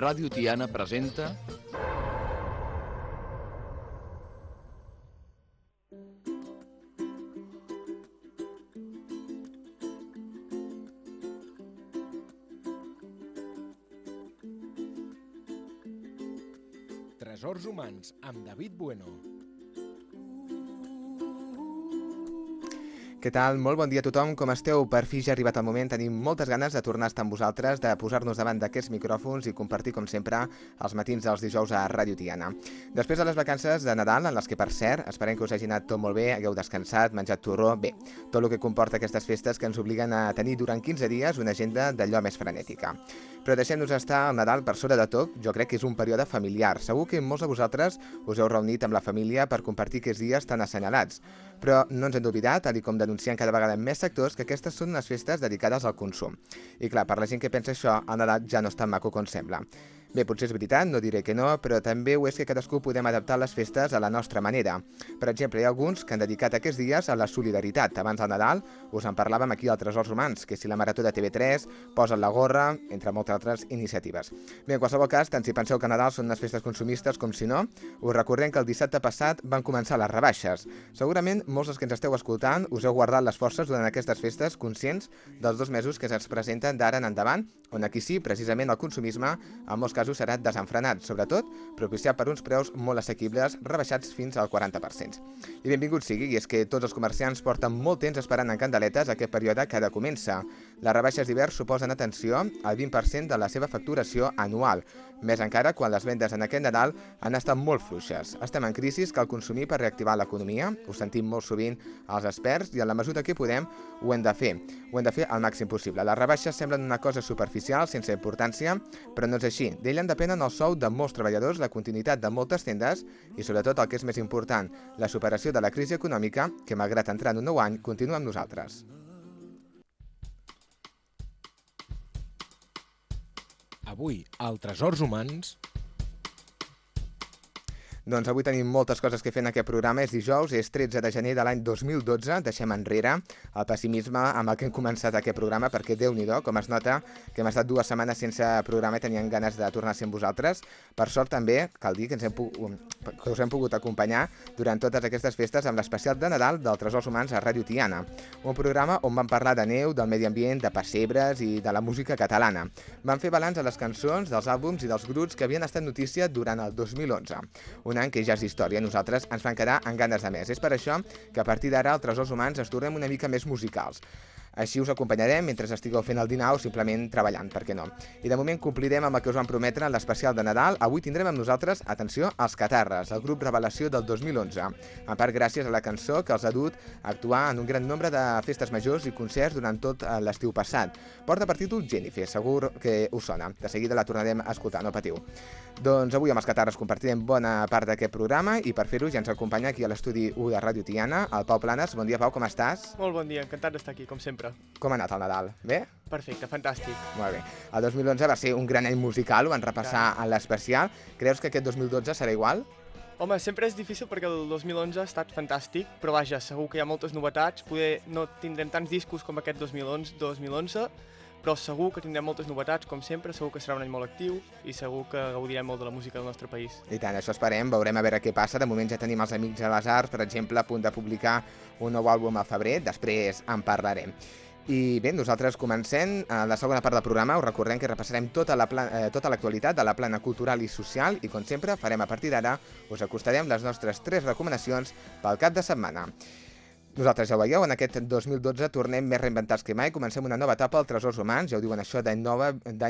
Ràdio Tiana presenta... Tresors humans amb David Bueno. Què tal? Molt bon dia a tothom, com esteu? Per fi ja ha arribat el moment, tenim moltes ganes de tornar a estar amb vosaltres, de posar-nos davant d'aquests micròfons i compartir, com sempre, els matins dels dijous a Ràdio Tiana. Després de les vacances de Nadal, en les que, per cert, esperem que us hagi anat tot molt bé, hagueu descansat, menjat torró, bé, tot el que comporta aquestes festes que ens obliguen a tenir durant 15 dies una agenda d'allò més frenètica. Però deixem-nos estar al Nadal per sobre de tot, jo crec que és un període familiar. Segur que molts de vosaltres us heu reunit amb la família per compartir aquests dies tan assenyalats. Però no ens hem d'oblidar, tal com denuncien cada vegada més sectors, que aquestes són unes festes dedicades al consum. I clar, per la gent que pensa això, el Nadal ja no és tan maco com sembla. Bé, potser és veritat, no diré que no, però també ho és que cadascú podem adaptar les festes a la nostra manera. Per exemple, hi ha alguns que han dedicat aquests dies a la solidaritat. Abans del Nadal us en parlàvem aquí al Tresors Humans, que si la Marató de TV3, posen la gorra, entre moltes altres iniciatives. Bé, en qualsevol cas, tant si penseu que Nadal són unes festes consumistes com si no, us recordem que el dissabte passat van començar les rebaixes. Segurament molts dels que ens esteu escoltant us heu guardat les forces durant aquestes festes conscients dels dos mesos que se'ns presenten d'ara en endavant, on aquí sí, precisament el consumisme, en molts casos serà desenfrenat, sobretot propiciat per uns preus molt assequibles, rebaixats fins al 40%. I benvingut sigui, i és que tots els comerciants porten molt temps esperant en candeletes aquest període que ara comença. Les rebaixes d'hivern suposen, atenció, el 20% de la seva facturació anual, més encara quan les vendes en aquest Nadal han estat molt fluixes. Estem en crisi, cal consumir per reactivar l'economia, ho sentim molt sovint els experts, i en la mesura que podem ho hem de fer. Ho hem de fer al màxim possible. Les rebaixes semblen una cosa superficial, sense importància, però no és així. D'ellen depenen el sou de molts treballadors, la continuïtat de moltes tendes i, sobretot, el que és més important, la superació de la crisi econòmica que, malgrat entrar en un nou any, continua amb nosaltres. Avui, al Tresors Humans... Doncs avui tenim moltes coses que fer en aquest programa. És dijous, és 13 de gener de l'any 2012. Deixem enrere el pessimisme amb el que hem començat aquest programa, perquè déu nhi com es nota que hem estat dues setmanes sense programa i tenien ganes de tornar a ser amb vosaltres. Per sort també, cal dir que, ens hem que us hem pogut acompanyar durant totes aquestes festes amb l'especial de Nadal del Tresors Humans a Ràdio Tiana. Un programa on vam parlar de neu, del medi ambient, de pessebres i de la música catalana. Vam fer balanç a les cançons, dels àlbums i dels grups que havien estat notícia durant el 2011. Un any que ja és història, nosaltres ens van quedar amb ganes de més. És per això que a partir d'ara al Tresors Humans ens tornem una mica més musicals. Així us acompanyarem mentre estigueu fent el dinar o simplement treballant, per què no? I de moment complirem amb el que us vam prometre en l'especial de Nadal. Avui tindrem amb nosaltres, atenció, els Catarres, el grup Revelació del 2011. En part gràcies a la cançó que els ha dut a actuar en un gran nombre de festes majors i concerts durant tot eh, l'estiu passat. Porta per títol Jennifer, segur que us sona. De seguida la tornarem a escoltar, no patiu. Doncs avui amb els Catarres compartirem bona part d'aquest programa i per fer-ho ja ens acompanya aquí a l'estudi 1 de Ràdio Tiana, el Pau Planes. Bon dia, Pau, com estàs? Molt bon dia, encantat d'estar aquí, com sempre sempre. Com ha anat el Nadal? Bé? Perfecte, fantàstic. Molt bé. El 2011 va ser un gran any musical, ho van repassar Clar. en l'especial. Creus que aquest 2012 serà igual? Home, sempre és difícil perquè el 2011 ha estat fantàstic, però vaja, segur que hi ha moltes novetats. Poder no tindrem tants discos com aquest 2011, 2011 però segur que tindrem moltes novetats, com sempre, segur que serà un any molt actiu i segur que gaudirem molt de la música del nostre país. I tant, això esperem, veurem a veure què passa. De moment ja tenim els Amics de les Arts, per exemple, a punt de publicar un nou àlbum al febrer, després en parlarem. I bé, nosaltres comencem a la segona part del programa. Us recordem que repassarem tota la, tota l'actualitat de la plana cultural i social i, com sempre, farem a partir d'ara, us acostarem les nostres tres recomanacions pel cap de setmana. Nosaltres ja ho veieu, en aquest 2012 tornem més reinventats que mai, comencem una nova etapa al Tresors Humans, ja ho diuen això d'any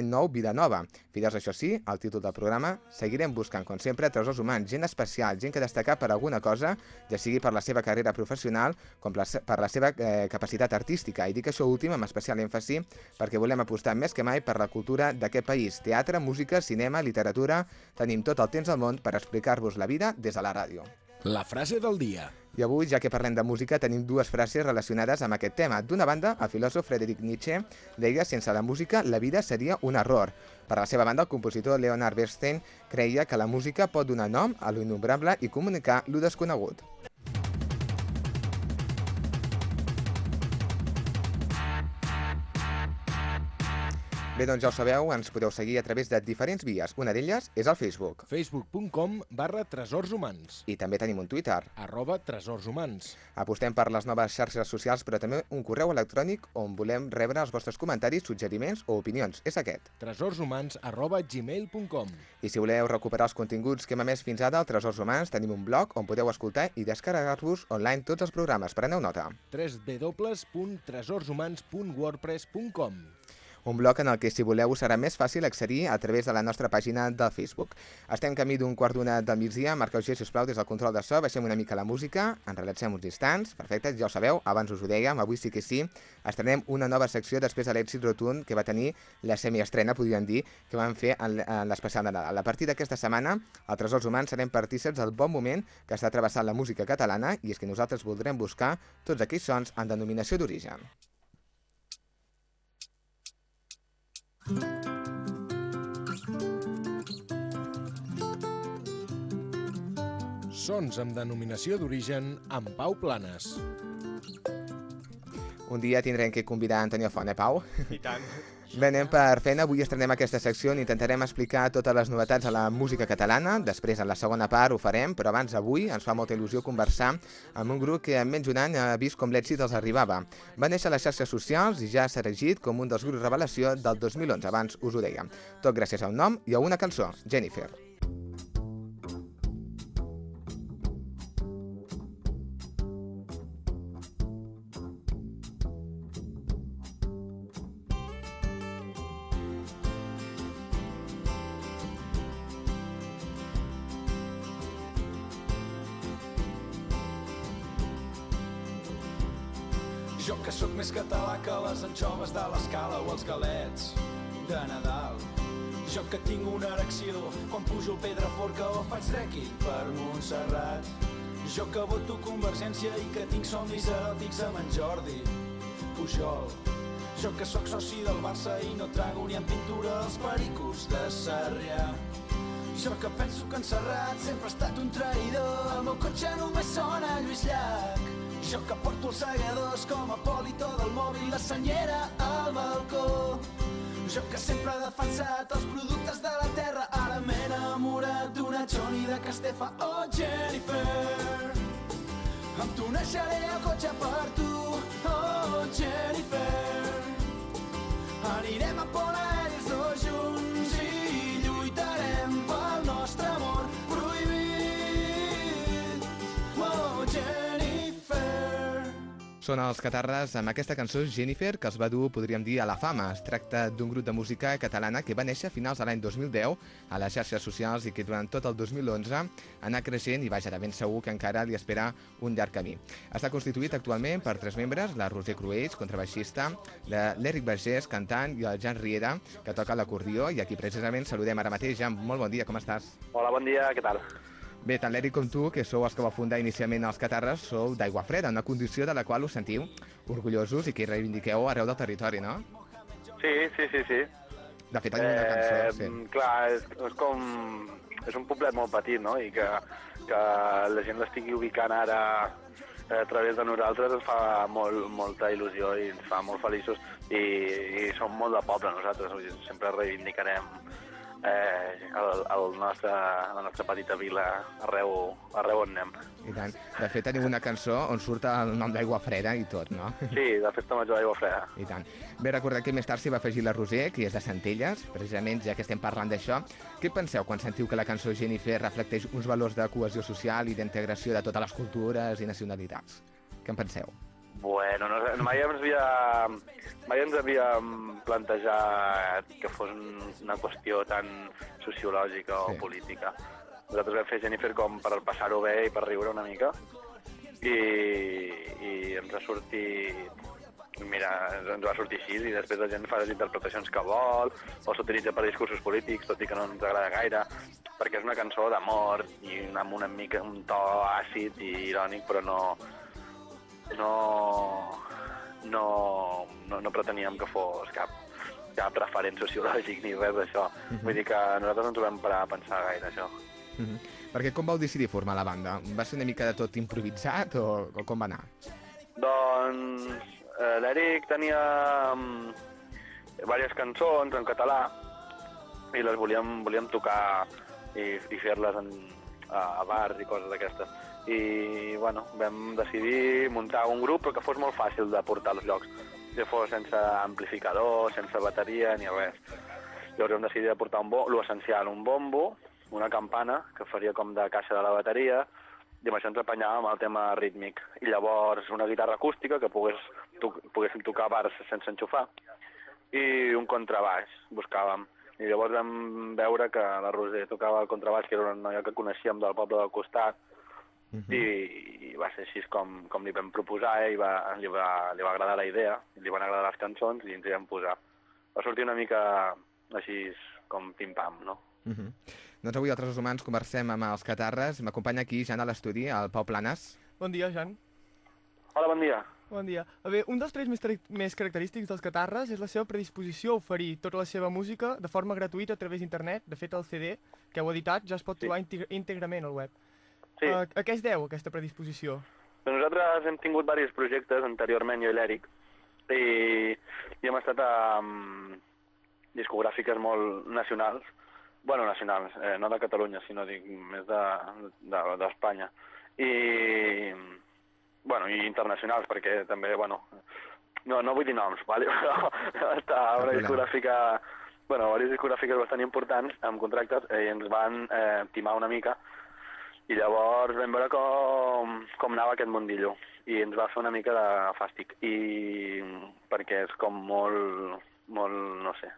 nou, vida nova. Fidels això sí, el títol del programa, seguirem buscant, com sempre, tresors humans, gent especial, gent que destaca per alguna cosa, ja sigui per la seva carrera professional com per la seva eh, capacitat artística. I dic això últim amb especial èmfasi perquè volem apostar més que mai per la cultura d'aquest país. Teatre, música, cinema, literatura... Tenim tot el temps del món per explicar-vos la vida des de la ràdio. La frase del dia. I avui, ja que parlem de música, tenim dues frases relacionades amb aquest tema. D'una banda, el filòsof Friedrich Nietzsche deia sense la música la vida seria un error. Per la seva banda, el compositor Leonard Bernstein creia que la música pot donar nom a l'innombrable i comunicar lo desconegut. Bé, doncs ja ho sabeu, ens podeu seguir a través de diferents vies. Una d'elles és el Facebook. facebook.com barra tresors humans I també tenim un Twitter. arroba tresors humans Apostem per les noves xarxes socials, però també un correu electrònic on volem rebre els vostres comentaris, suggeriments o opinions. És aquest. tresorshumans arroba gmail.com I si voleu recuperar els continguts que hem emès fins ara al Tresors Humans, tenim un blog on podeu escoltar i descarregar-vos online tots els programes. Preneu nota. www.tresorshumans.wordpress.com Un blog en el que, si voleu, us serà més fàcil accedir a través de la nostra pàgina del Facebook. Estem camí d'un quart d'una del migdia. Marqueu G, sisplau, des del control de so. Baixem una mica la música, ens relaxem uns instants. Perfecte, ja ho sabeu, abans us ho dèiem, avui sí que sí. Estrenem una nova secció després de l'èxit rotund que va tenir la semiestrena, podríem dir, que vam fer en l'especial de Nadal. A partir d'aquesta setmana, al Tresors Humans serem partíceps del bon moment que està travessant la música catalana i és que nosaltres voldrem buscar tots aquells sons en denominació d'origen. Sons amb denominació d'origen amb Pau Planes. Un dia tindrem que convidar Antonio Font, eh, Pau? I tant. Bé, anem per feina. Avui estrenem aquesta secció on intentarem explicar totes les novetats de la música catalana. Després, en la segona part, ho farem, però abans, avui, ens fa molta il·lusió conversar amb un grup que en menys d'un any ha vist com l'èxit els arribava. Va néixer a les xarxes socials i ja s'ha erigit com un dels grups revelació del 2011, abans us ho dèiem. Tot gràcies a un nom i a una cançó, Jennifer. Jo les de l'escala o els galets de Nadal. Jo que tinc una erecció quan pujo el Pedraforca o faig trekking per Montserrat. Jo que voto Convergència i que tinc somnis eròtics amb en Jordi Pujol. Jo que sóc soci del Barça i no trago ni en pintura els pericos de Sarrià. Jo que penso que en Serrat sempre ha estat un traïdor. El meu cotxe només sona Lluís Llach. Jo que porto els segadors com a polito del mòbil, la senyera al balcó. Jo que sempre he defensat els productes de la terra, ara m'he enamorat d'una Johnny de Castefa. Oh, Jennifer, em tunejaré el cotxe per tu. Oh, Jennifer, anirem a Polaris dos junts Són els Catarres amb aquesta cançó Jennifer que els va dur, podríem dir, a la fama. Es tracta d'un grup de música catalana que va néixer a finals de l'any 2010 a les xarxes socials i que durant tot el 2011 anà creixent i vaja, de ben segur que encara li espera un llarg camí. Està constituït actualment per tres membres, la Roser Cruells, contrabaixista, l'Eric Vergés, cantant, i el Jan Riera, que toca l'acordió, i aquí precisament saludem ara mateix. Jan, molt bon dia, com estàs? Hola, bon dia, què tal? Bé, tant l'Eric com tu, que sou els que va fundar inicialment els Catarres, sou d'aigua freda, una condició de la qual us sentiu orgullosos i que reivindiqueu arreu del territori, no? Sí, sí, sí, sí. De fet, tenim una cançó, sí. Clar, és, és com... És un poblet molt petit, no? I que, que la gent l'estigui ubicant ara eh, a través de nosaltres ens fa molt, molta il·lusió i ens fa molt feliços i, i som molt de poble nosaltres, sempre reivindicarem eh, el, el nostre, la nostra petita vila arreu, arreu on anem. I tant. De fet, tenim una cançó on surt el nom d'aigua freda i tot, no? Sí, de festa major d'aigua freda. I tant. Bé, recordar que més tard s'hi va afegir la Roser, que és de Centelles, precisament ja que estem parlant d'això. Què penseu quan sentiu que la cançó Jennifer reflecteix uns valors de cohesió social i d'integració de totes les cultures i nacionalitats? Què en penseu? Bueno, no, mai ens havia, mai ens havíem plantejat que fos un- una qüestió tan sociològica o Sí. política. Nosaltres vam fer Jennifer com per passar-ho bé i per riure una mica i, i ens ha sortit mira, ens va sortir així i després la gent fa les interpretacions que vol o s'utilitza per discursos polítics, tot i que no ens agrada gaire, perquè és una cançó d'amor i amb una mica un to àcid i irònic, però no, no, no, no, no preteníem que fos cap, cap referent sociològic ni res d'això. Vull dir que nosaltres no ens ho vam parar a pensar gaire, això. Mhm. Perquè com vau decidir formar la banda? Va ser una mica de tot improvisat o, o com va anar? Doncs eh, l'Eric tenia... mm, diverses cançons en català i les volíem, volíem tocar i, i fer-les a, a bars i coses d'aquestes. I, bueno, vam decidir muntar un grup que fos molt fàcil de portar als llocs, que fos sense amplificador, sense bateria ni res. Llavors vam decidir de portar un l'essencial, un bombo, una campana, que faria com de caixa de la bateria, i amb això ens apanyàvem el tema rítmic. I llavors una guitarra acústica que pogués, to poguéssim tocar bars sense enxufar, i un contrabaix, buscàvem. I llavors vam veure que la Roser tocava el contrabaix, que era una noia que coneixíem del poble del costat, uh -huh. i, i va ser així com, com li vam proposar, eh? i va, li, va, li va agradar la idea, li van agradar les cançons i ens hi vam posar. Va sortir una mica així com pim-pam, no? Uh -huh. Doncs avui, altres humans, conversem amb els catarres. M'acompanya aquí, Jan, a l'estudi, el Pau Planes. Bon dia, Jan. Hola, bon dia. Bon dia. A veure, un dels trets més, més característics dels catarres és la seva predisposició a oferir tota la seva música de forma gratuïta a través d'internet. De fet, el CD que heu editat ja es pot sí. trobar íntegrament al web. Sí. A, a què es deu aquesta predisposició? Doncs nosaltres hem tingut diversos projectes anteriorment, jo i l'Eric, i, i hem estat amb discogràfiques molt nacionals, bueno, nacionals, eh, no de Catalunya, sinó dic, més d'Espanya. De, de, I, bueno, i internacionals, perquè també, bueno, no, no vull dir noms, vale? però està una discogràfica, bueno, diverses discogràfiques bastant importants amb contractes eh, i ens van eh, timar una mica i llavors vam veure com, com anava aquest mundillo i ens va fer una mica de fàstic. I perquè és com molt, molt, no sé,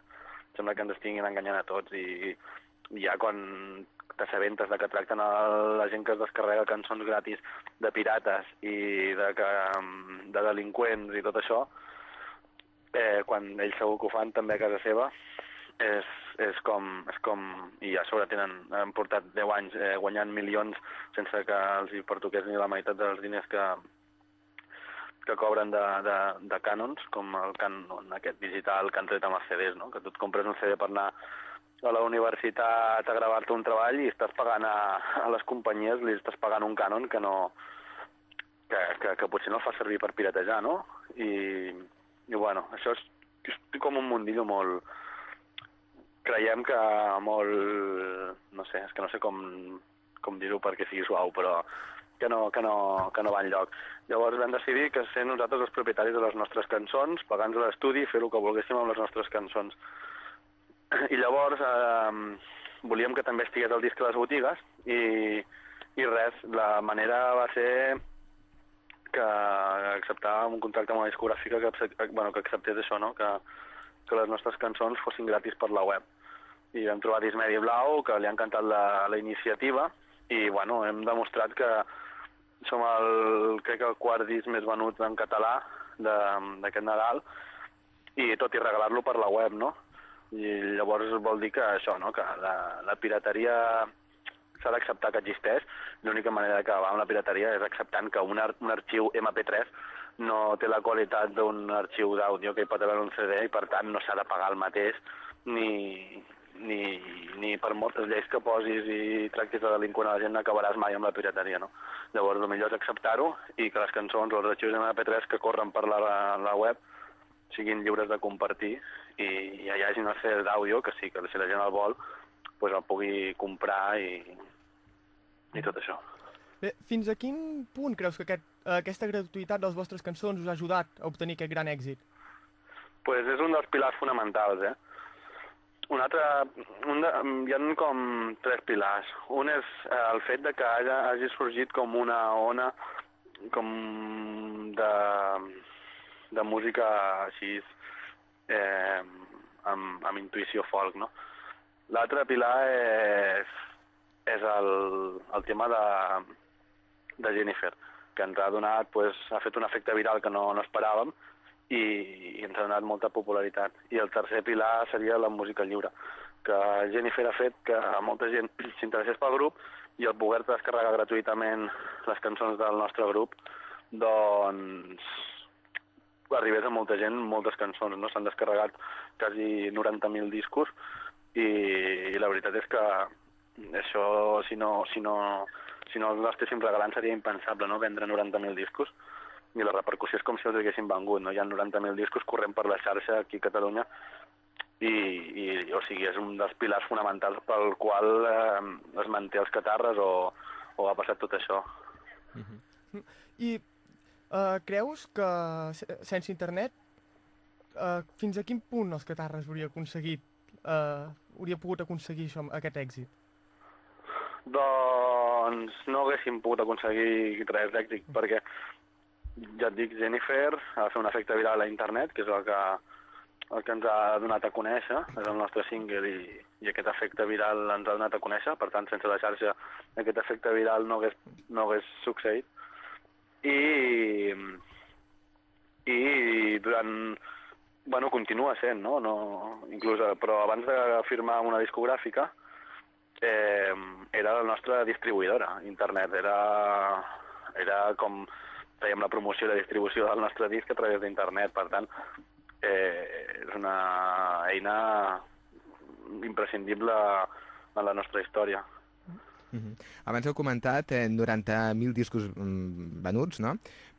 sembla que ens estiguin enganyant a tots i, i ja quan t'assabentes de que tracten a la gent que es descarrega cançons gratis de pirates i de, que, de delinqüents i tot això, eh, quan ells segur que ho fan també a casa seva, és, és, com, és com... I a sobre tenen, han portat 10 anys eh, guanyant milions sense que els hi pertoqués ni la meitat dels diners que, que cobren de, de, de cànons, com el cànon aquest digital que han tret a Mercedes, no? que tu et compres un CD per anar a la universitat a gravar-te un treball i estàs pagant a, a les companyies, li estàs pagant un cànon que no... Que, que, que potser no el fa servir per piratejar, no? I, i bueno, això és, és com un mundillo molt... Creiem que molt... No sé, és que no sé com, com dir-ho perquè sigui suau, però que no, que, no, que no va enlloc. Llavors vam decidir que ser nosaltres els propietaris de les nostres cançons, pagant l'estudi i fer el que volguéssim amb les nostres cançons. I llavors eh, volíem que també estigués el disc a les botigues i, i res, la manera va ser que acceptàvem un contracte amb una discogràfica que, bueno, que acceptés això, no? que, que les nostres cançons fossin gratis per la web. I vam trobar Dismedi Blau, que li ha encantat la, la iniciativa, i bueno, hem demostrat que som el, crec que el quart disc més venut en català d'aquest Nadal, i tot i regalar-lo per la web, no? I llavors vol dir que això, no? que la, la pirateria s'ha d'acceptar que existeix. L'única manera d'acabar amb la pirateria és acceptant que un, ar un arxiu MP3 no té la qualitat d'un arxiu d'àudio que hi pot haver un CD i per tant no s'ha de pagar el mateix ni, ni, ni per moltes lleis que posis i tractis de delinqüent a la gent no acabaràs mai amb la pirateria, no? Llavors el millor és acceptar-ho i que les cançons o els arxius MP3 que corren per la, la web siguin lliures de compartir i, i hi hagi una sèrie d'àudio que sí, que si la gent el vol pues el pugui comprar i, i tot això. Bé, fins a quin punt creus que aquest, aquesta gratuïtat de les vostres cançons us ha ajudat a obtenir aquest gran èxit? pues és un dels pilars fonamentals, eh? Un altre, un de, hi ha com tres pilars. Un és eh, el fet de que hagi, hagi sorgit com una ona com de, de música així eh, amb, amb intuïció folk, no? L'altre pilar és, és el, el tema de, de Jennifer, que ens ha donat, pues, ha fet un efecte viral que no, no esperàvem i, i ens ha donat molta popularitat. I el tercer pilar seria la música lliure, que Jennifer ha fet que molta gent s'interessés pel grup i el poder descarregar gratuïtament les cançons del nostre grup, doncs arribés a molta gent moltes cançons, no? S'han descarregat quasi 90.000 discos i, i la veritat és que això, si no, si no, si no els estéssim regalant, seria impensable, no?, vendre 90.000 discos i la repercussió és com si els haguéssim vengut, no? Hi ha 90.000 discos corrent per la xarxa aquí a Catalunya i, i o sigui, és un dels pilars fonamentals pel qual eh, es manté els catarres o, o ha passat tot això. I uh, creus que se- sense internet, uh, fins a quin punt els catarres hauria aconseguit, uh, hauria pogut aconseguir això, aquest èxit? Doncs no haguéssim pogut aconseguir res d'èxit, perquè ja et dic, Jennifer ha fet un efecte viral a internet, que és el que, el que ens ha donat a conèixer, és el nostre single i, i aquest efecte viral ens ha donat a conèixer, per tant, sense la xarxa aquest efecte viral no hagués, no hagués succeït. I, i durant... Bueno, continua sent, no? no inclús, eh, però abans de firmar una discogràfica, eh, era la nostra distribuïdora, internet. Era, era com fèiem la promoció i la distribució del nostre disc a través d'internet. Per tant, eh, és una eina imprescindible en la nostra història. Mhm. Abans heu comentat eh, 90.000 discos mm, venuts, no?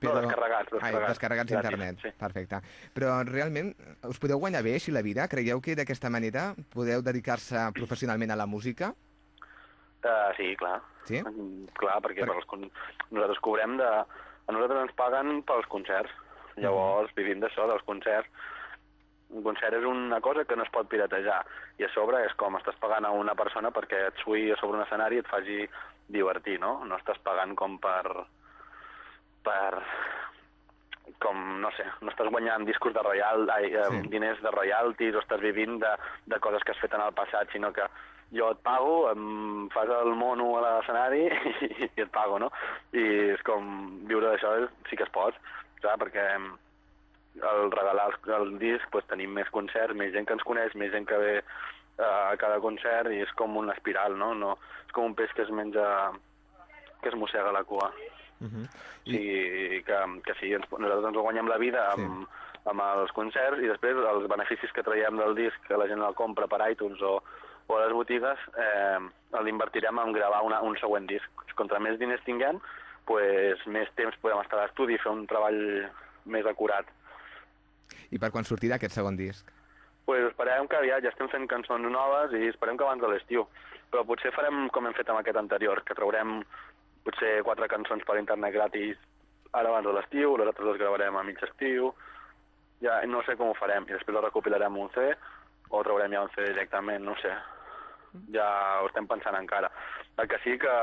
No, descarregats, Ai, descarregats. descarregats Gratis, d'internet. sí. Perfecte. Però realment us podeu guanyar bé així la vida? Creieu que d'aquesta manera podeu dedicar-se professionalment a la música? Uh, sí, clar. Sí? Mm, Clar, perquè Per- con... nosaltres cobrem de... A nosaltres ens paguen pels concerts. Llavors, vivim d'això, dels concerts. Un concert és una cosa que no es pot piratejar. I a sobre és com estàs pagant a una persona perquè et suï a sobre un escenari i et faci divertir, no? No estàs pagant com per... per com, no sé, no estàs guanyant discos de royal, ai, Sí. sí. diners de royalties o estàs vivint de, de coses que has fet en el passat, sinó que jo et pago, em fas el mono a l'escenari i, i et pago, no? I és com viure d'això és- sí que es pot, clar, perquè al regalar el, el disc pues, tenim més concerts, més gent que ens coneix, més gent que ve eh, a cada concert i és com una espiral, no? no és com un peix que es menja que es mossega la cua. Uh -huh. I... Sí, que, que sí, ens, nosaltres ens guanyem la vida amb, sí. amb els concerts i després els beneficis que traiem del disc, que la gent el compra per iTunes o, o a les botigues, eh, l'invertirem en gravar una, un següent disc. Contra més diners tinguem, pues, més temps podem estar a l'estudi i fer un treball més acurat. I per quan sortirà aquest segon disc? Pues esperem que aviat ja estem fent cançons noves i esperem que abans de l'estiu. Però potser farem com hem fet amb aquest anterior, que traurem potser quatre cançons per internet gratis ara abans de l'estiu, les altres les gravarem a mig estiu, ja no sé com ho farem, i després les recopilarem un C o traurem ja un C directament, no sé. Ja ho estem pensant encara. El que sí que,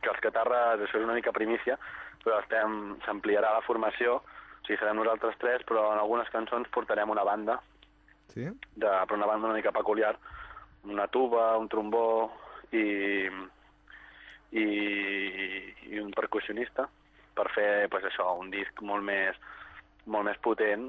que els catarres, això és una mica primícia, però estem s'ampliarà la formació, o sigui, serem nosaltres tres, però en algunes cançons portarem una banda, Sí? de, però una banda una mica peculiar, una tuba, un trombó i, i, i un percussionista per fer pues, això, un disc molt més, molt més potent,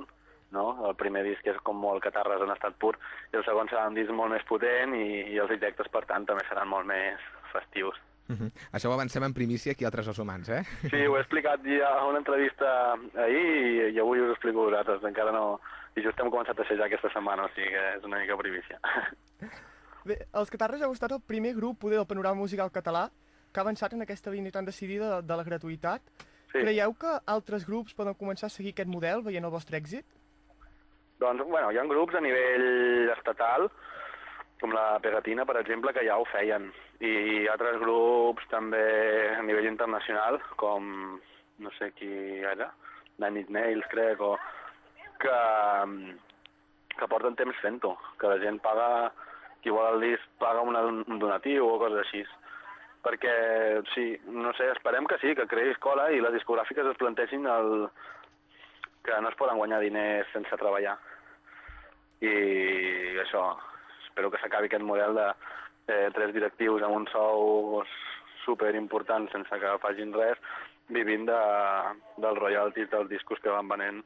no? El primer disc és com molt catarres en estat pur i el segon serà un disc molt més potent i, i els directes, per tant, també seran molt més festius. Uh -huh. Això ho avancem en primícia aquí a Altres els Humans, eh? Sí, ho he explicat ja a una entrevista ahir i, i avui us ho explico a vosaltres. Encara no... I just hem començat a ser ja aquesta setmana, o sigui que és una mica privícia. Bé, els Catarres heu estat el primer grup poder del panorama musical català que ha avançat en aquesta línia tan decidida de, de la gratuïtat. Sí. Creieu que altres grups poden començar a seguir aquest model veient el vostre èxit? Doncs, bueno, hi ha grups a nivell estatal, com la Pegatina, per exemple, que ja ho feien. I altres grups també a nivell internacional, com, no sé qui era, Nine Nails, crec, o que, que porten temps fent-ho, que la gent paga, qui vol el disc paga una, un donatiu o coses així. Perquè, sí, no sé, esperem que sí, que creï escola i les discogràfiques es plantegin el, que no es poden guanyar diners sense treballar. I això, espero que s'acabi aquest model de eh, tres directius amb un sou super important sense que facin res, vivint de, dels royalties dels discos que van venent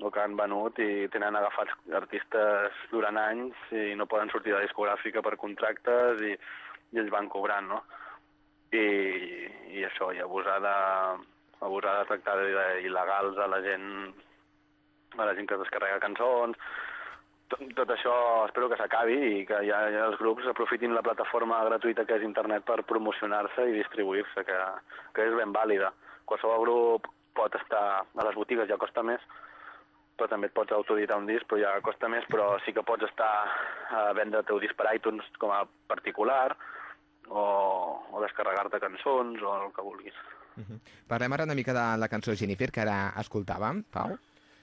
o que han venut i tenen agafats artistes durant anys i no poden sortir de discogràfica per contractes i, i ells van cobrant, no? I, i això, i abusar de, abusar de tractar il·legals a la gent a la gent que descarrega cançons, tot, tot això espero que s'acabi i que ja, ja els grups aprofitin la plataforma gratuïta que és internet per promocionar-se i distribuir-se, que, que és ben vàlida. Qualsevol grup pot estar a les botigues, ja costa més, però també et pots autoeditar un disc, però ja costa més, però sí que pots estar a vendre el teu disc per iTunes com a particular, o, o descarregar-te cançons, o el que vulguis. Uh -huh. Parlem ara una mica de la cançó Jennifer, que ara escoltàvem, Pau.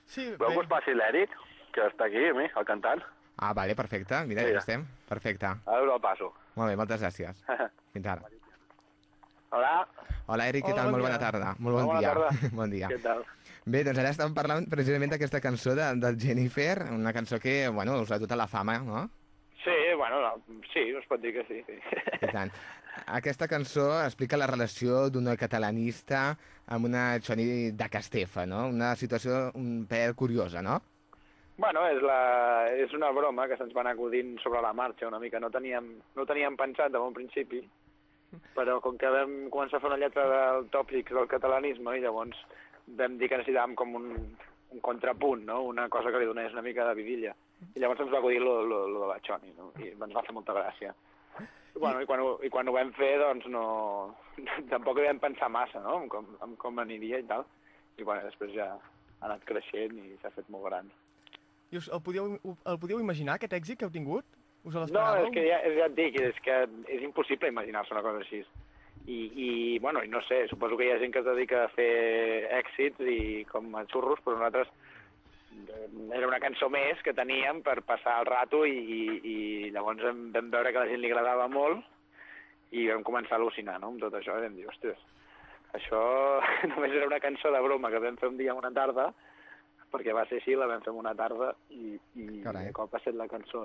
Sí, Veu que us passi l'Eric, que està aquí, a mi, el cantant? Ah, vale, perfecte. Mira, Mira. ja estem. Perfecte. Ara us el passo. Molt bé, moltes gràcies. Fins ara. Hola, Hola, Eric, què Hola, tal? bon Molt bona dia. tarda. Molt bon Bona dia. tarda. bon dia. què tal? Bé, doncs ara estàvem parlant precisament d'aquesta cançó de, del Jennifer, una cançó que, bueno, us ha dut a la fama, no? Sí, bueno, no, sí, us pot dir que sí. sí. I tant. Aquesta cançó explica la relació d'un noi catalanista amb una Xoni de Castefa, no? Una situació un pèl curiosa, no? Bueno, és, la, és una broma que se'ns van acudint sobre la marxa una mica. No teníem, no teníem pensat de bon principi, però com que vam començar a fer una lletra del tòpic del catalanisme i llavors vam dir que necessitàvem com un, un contrapunt, no? una cosa que li donés una mica de vidilla. I llavors ens va acudir lo, lo, lo de la Xoni, no? i ens va fer molta gràcia. Bueno, i, quan ho, I quan ho vam fer, doncs no... Tampoc hi vam pensar massa, no?, en com, en com aniria i tal. I bueno, després ja ha anat creixent i s'ha fet molt gran. i us, el, podíeu, el podíeu imaginar, aquest èxit que heu tingut? Us No, és que ja, ja et dic, és que és impossible imaginar-se una cosa així. I, i, bueno, i no sé, suposo que hi ha gent que es dedica a fer èxits i com a xurros, però nosaltres era una cançó més que teníem per passar el rato i, i, i llavors vam, veure que a la gent li agradava molt i vam començar a al·lucinar no, amb tot això i vam dir, ostres, això només era una cançó de broma que vam fer un dia una tarda perquè va ser així, la vam fer una tarda i, i Carai. de cop ha estat la cançó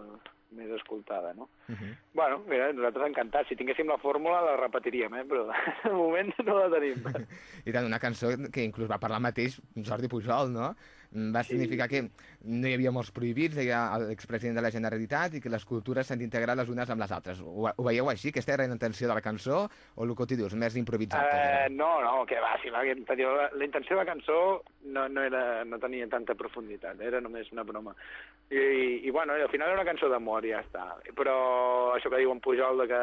més escoltada, no? Uh -huh. Bueno, mira, nosaltres encantats. Si tinguéssim la fórmula la repetiríem, eh? però de moment no la tenim. I tant, una cançó que inclús va parlar mateix Jordi Pujol, no? Mm, Va Sí. significar que no hi havia molts prohibits, deia l'expresident de la Generalitat, i que les cultures s'han d'integrar les unes amb les altres. Ho, ho veieu així? Aquesta era la intenció de la cançó? O el que tu dius, més improvisat? tot Eh, no, no, que va, si va, diu, la, la intenció de la cançó no, no, era, no tenia tanta profunditat, era només una broma. I, i, i bueno, al final era una cançó d'amor i ja està. Però això que diu en Pujol de que...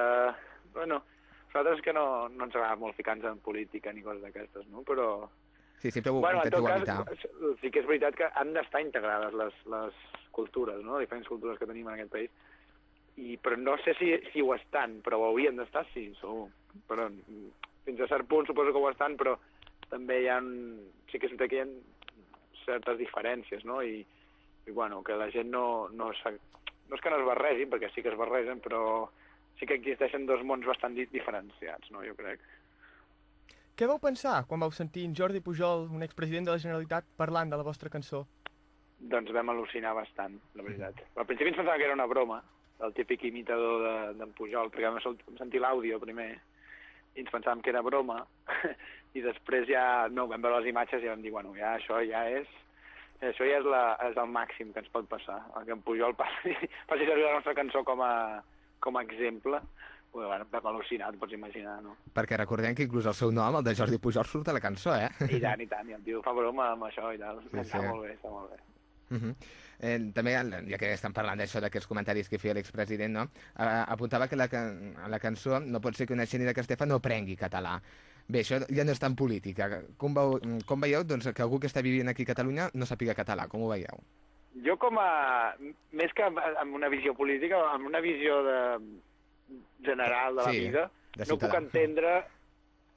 Bueno, nosaltres que no, no ens agrada molt ficar-nos en política ni coses d'aquestes, no? Però, Sí, sempre ho bueno, intenteu cas, evitar. sí que és veritat que han d'estar integrades les, les cultures, no? diferents cultures que tenim en aquest país, i, però no sé si, si ho estan, però ho haurien d'estar, sí, segur. Però mm, fins a cert punt suposo que ho estan, però també hi ha... Sí que és veritat que hi ha certes diferències, no? I, i bueno, que la gent no, no, no és que no es barregin, perquè sí que es barregen, però sí que existeixen dos mons bastant di- diferenciats, no? Jo crec. Què vau pensar quan vau sentir en Jordi Pujol, un expresident de la Generalitat, parlant de la vostra cançó? Doncs vam al·lucinar bastant, la veritat. Al principi ens pensàvem que era una broma, el típic imitador de- d'en Pujol, perquè vam sentir l'àudio primer i ens pensàvem que era broma i després ja no, vam veure les imatges i vam dir, bueno, ja això ja és això ja és, la, és el màxim que ens pot passar, el que en Pujol passi, faci servir la nostra cançó com a, com a exemple, vam al·lucinar, pots imaginar, no? Perquè recordem que inclús el seu nom, el de Jordi Pujol, surt a la cançó, eh? I tant, i tant, i el tio fa broma amb això i tal, Sí, està sí. molt bé, està molt bé. Uh -huh. eh, també, ja que estem parlant d'això, d'aquests comentaris que feia l'expresident, no? Eh, apuntava que la, can la cançó no pot ser que una Xeni de Castefa no prengui català. Bé, això ja no és tan política. Com, veu, com veieu doncs, que algú que està vivint aquí a Catalunya no sàpiga català? Com ho veieu? Jo com a... Més que amb una visió política, amb una visió de, general de la Sí, vida, de no puc entendre...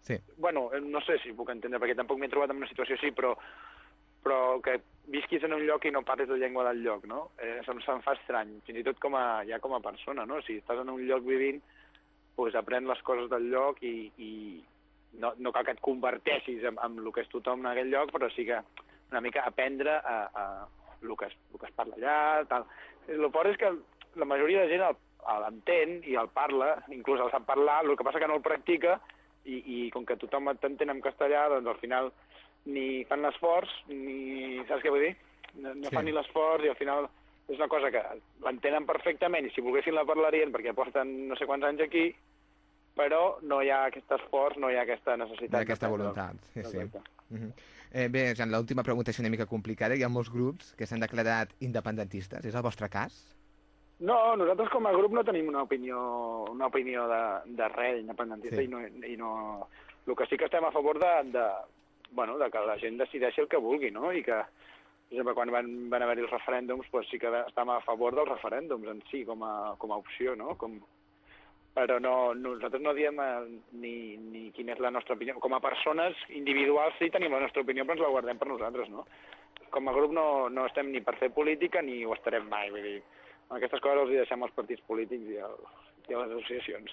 Sí. Bueno, no sé si puc entendre, perquè tampoc m'he trobat en una situació així, però, però que visquis en un lloc i no parles la llengua del lloc, no? Eh, se'm, se'm fa estrany, fins i tot com a, ja com a persona, no? Si estàs en un lloc vivint, doncs aprèn les coses del lloc i, i no, no cal que et converteixis en, en el que és tothom en aquell lloc, però sí que una mica aprendre a, a el, que es, el que es parla allà, tal. El fort és que la majoria de gent el l'entén i el parla, inclús el sap parlar, el que passa que no el practica i, i com que tothom t'entén en castellà, doncs al final ni fan l'esforç, ni... saps què vull dir? No, no Sí. fan ni l'esforç i al final és una cosa que l'entenen perfectament i si volguessin la parlarien perquè porten no sé quants anys aquí, però no hi ha aquest esforç, no hi ha aquesta necessitat. D'aquesta d'aprendre. voluntat. Sí, sí. Uh -huh. eh, bé, Jan, l'última pregunta és una mica complicada. Hi ha molts grups que s'han declarat independentistes. És el vostre cas? No, nosaltres com a grup no tenim una opinió, una opinió de, de res independentista Sí. i, no, i no... El que sí que estem a favor de, de, bueno, de que la gent decideixi el que vulgui, no? I que per exemple, quan van, van haver-hi els referèndums, doncs sí que estàvem a favor dels referèndums en si, com a, com a opció, no? Com, però no, nosaltres no diem eh, ni, ni quina és la nostra opinió. Com a persones individuals sí tenim la nostra opinió, però ens la guardem per nosaltres, no? Com a grup no, no estem ni per fer política ni ho estarem mai, vull dir, aquestes coses els hi deixem als partits polítics i, el, i a les associacions.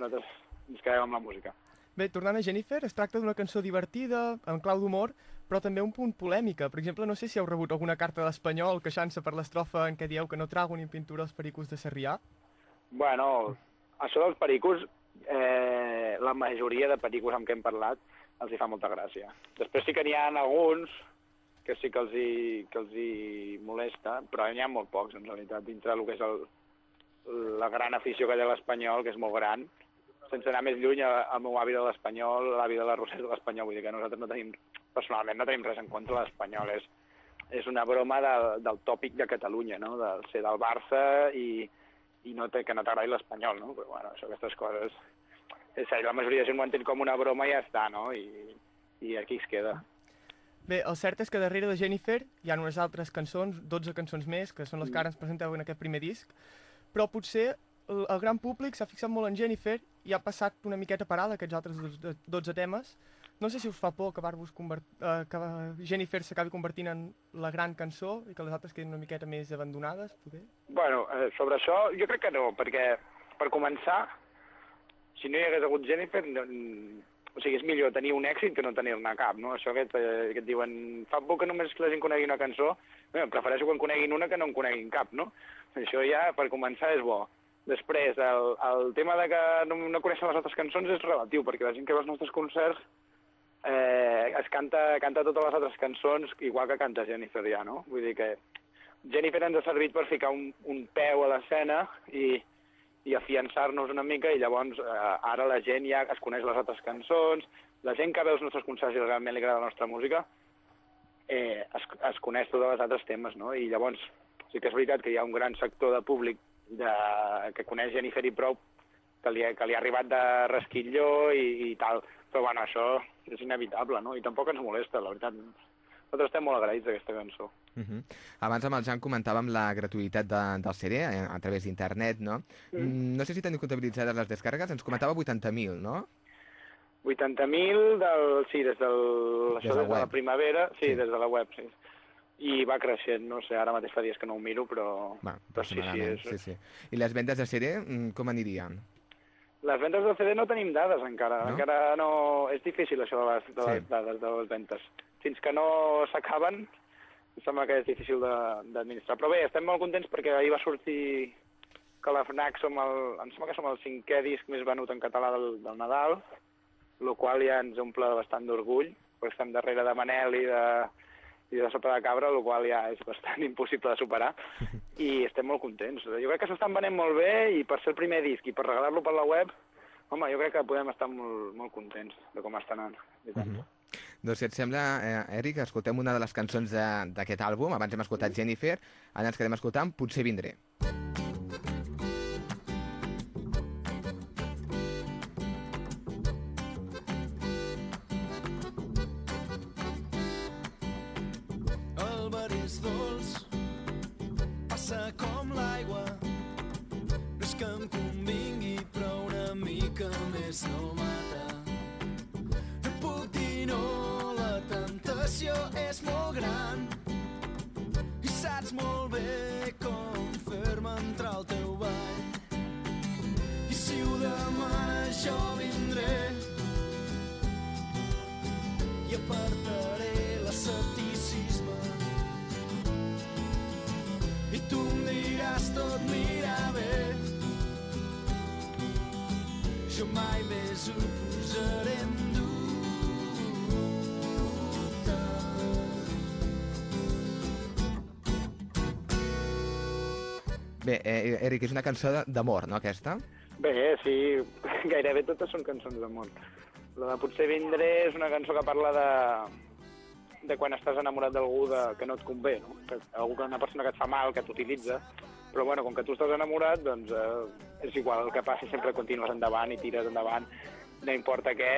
Nosaltres ens quedem amb la música. Bé, tornant a Jennifer, es tracta d'una cançó divertida, en clau d'humor, però també un punt polèmica. Per exemple, no sé si heu rebut alguna carta de l'Espanyol queixant-se per l'estrofa en què dieu que no trago ni pintura els pericos de Sarrià. Bueno, això dels pericos, eh, la majoria de pericos amb què hem parlat els hi fa molta gràcia. Després sí que n'hi ha alguns que sí que els, hi, que els hi molesta, però n'hi ha molt pocs, en realitat, dintre del que és el, la gran afició que a l'Espanyol, que és molt gran, sense anar més lluny, el meu avi de l'Espanyol, l'avi de la Rosés de l'Espanyol, vull dir que nosaltres no tenim, personalment no tenim res en contra de l'Espanyol, és, és una broma de, del tòpic de Catalunya, no? de ser del Barça i, i no té, que no t'agradi l'Espanyol, no? Però, bueno, això, aquestes coses... És, la majoria de gent ho entén com una broma i ja està, no? I, i aquí es queda. Bé, el cert és que darrere de Jennifer hi ha unes altres cançons, 12 cançons més, que són les que ara ens presenteu en aquest primer disc, però potser el, el gran públic s'ha fixat molt en Jennifer i ha passat una miqueta parada aquests altres 12 temes. No sé si us fa por acabar-vos eh, que Jennifer s'acabi convertint en la gran cançó i que les altres quedin una miqueta més abandonades, poder? Bueno, eh, sobre això jo crec que no, perquè per començar, si no hi hagués hagut Jennifer, no, o sigui, és millor tenir un èxit que no tenir-ne cap, no? Això que, et, eh, que et diuen, fa por que només la gent conegui una cançó, bé, prefereixo que en coneguin una que no en coneguin cap, no? Això ja, per començar, és bo. Després, el, el tema de que no, no coneixen les altres cançons és relatiu, perquè la gent que va als nostres concerts eh, es canta, canta totes les altres cançons igual que canta Jennifer ja, no? Vull dir que Jennifer ens ha servit per ficar un, un peu a l'escena i, i afiançar-nos una mica i llavors eh, ara la gent ja es coneix les altres cançons, la gent que ve als nostres concerts i realment li agrada la nostra música eh, es, es coneix tots els altres temes, no? I llavors sí que és veritat que hi ha un gran sector de públic de, que coneix Jennifer i prou, que li, que li ha arribat de resquilló i, i tal. Però bueno, això és inevitable, no? I tampoc ens molesta, la veritat. Nosaltres estem molt agraïts d'aquesta cançó. Uh -huh. Abans amb el Jan comentàvem la gratuïtat de, del CD eh, a través d'internet, no? Mm. No sé si teniu comptabilitzades les descàrregues, ens comentava 80.000, no? 80.000 del... Sí, des, del, des, això, de, des de la primavera, sí, Sí. des de la web, sí i va creixent, no sé, ara mateix fa dies que no ho miro, però, Va, però sí, sí, és... sí, sí. I les vendes de CD, mm, com anirien? Les vendes de CD no tenim dades encara, No? encara no... És difícil això de les, de les Sí. dades de les ventes. Fins que no s'acaben, em sembla que és difícil d'administrar. Però bé, estem molt contents perquè ahir va sortir que la FNAC som el, em sembla que som el cinquè disc més venut en català del, del Nadal, el qual ja ens omple bastant d'orgull, perquè estem darrere de Manel i de, i de Sopa de Cabra, el qual ja és bastant impossible de superar, i estem molt contents. Jo crec que s'estan venent molt bé i per ser el primer disc i per regalar-lo per la web, home, jo crec que podem estar molt, molt contents de com està anant. I tant. Doncs si et sembla, eh, Eric, escoltem una de les cançons d'aquest àlbum. Abans hem escoltat Jennifer, ara ens quedem escoltant Potser vindré. El és una cançó d'amor, no, aquesta? Bé, sí, gairebé totes són cançons d'amor. La de Potser vindré és una cançó que parla de, de quan estàs enamorat d'algú de, que no et convé, no? Algú que una persona que et fa mal, que t'utilitza, però bueno, com que tu estàs enamorat, doncs eh, és igual el que passi, sempre continues endavant i tires endavant, no importa què,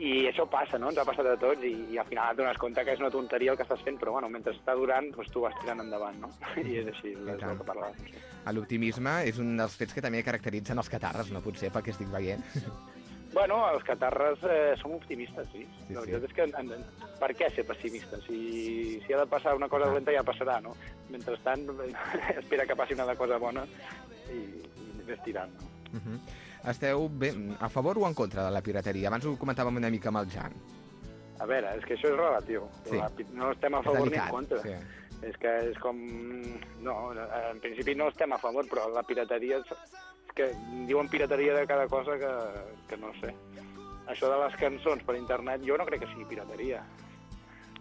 I això passa, no? Ens ha passat a tots i, i al final et dones compte que és una tonteria el que estàs fent, però bueno, mentre està durant, doncs tu vas tirant endavant, no? I és així, és el que parlàvem. Sí. L'optimisme és un dels fets que també caracteritzen els catarres, no potser, pel que estic veient. Bueno, els catarres eh, som optimistes, sí. Sí, sí La sí. veritat és que en, en, per què ser pessimistes? Si, si ha de passar una cosa dolenta ja passarà, no? Mentrestant, espera que passi una cosa bona i, i ves tirant, no? Uh -huh. Esteu bé, a favor o en contra de la pirateria? Abans ho comentàvem una mica amb el Jan. A veure, és que això és relatiu. Sí. La, no estem a favor ni delicat, en contra. sí. És que és com... No, en principi no estem a favor, però la pirateria... És, és que diuen pirateria de cada cosa que, que no sé. Això de les cançons per internet, jo no crec que sigui pirateria.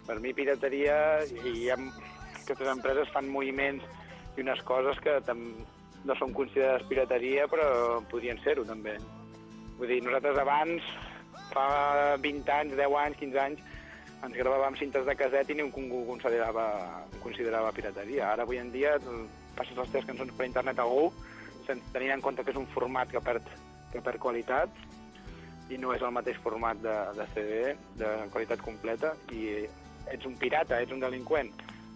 Per mi pirateria, i hi ha, aquestes empreses fan moviments i unes coses que tam, no són considerades pirateria, però podrien ser-ho també. Vull dir, nosaltres abans, fa 20 anys, 10 anys, 15 anys, ens gravàvem cintes de caset i ningú ho considerava, considerava pirateria. Ara, avui en dia, passes les teves cançons per internet a algú, tenint en compte que és un format que perd, que perd qualitat, i no és el mateix format de, de CD, de qualitat completa, i ets un pirata, ets un delinqüent.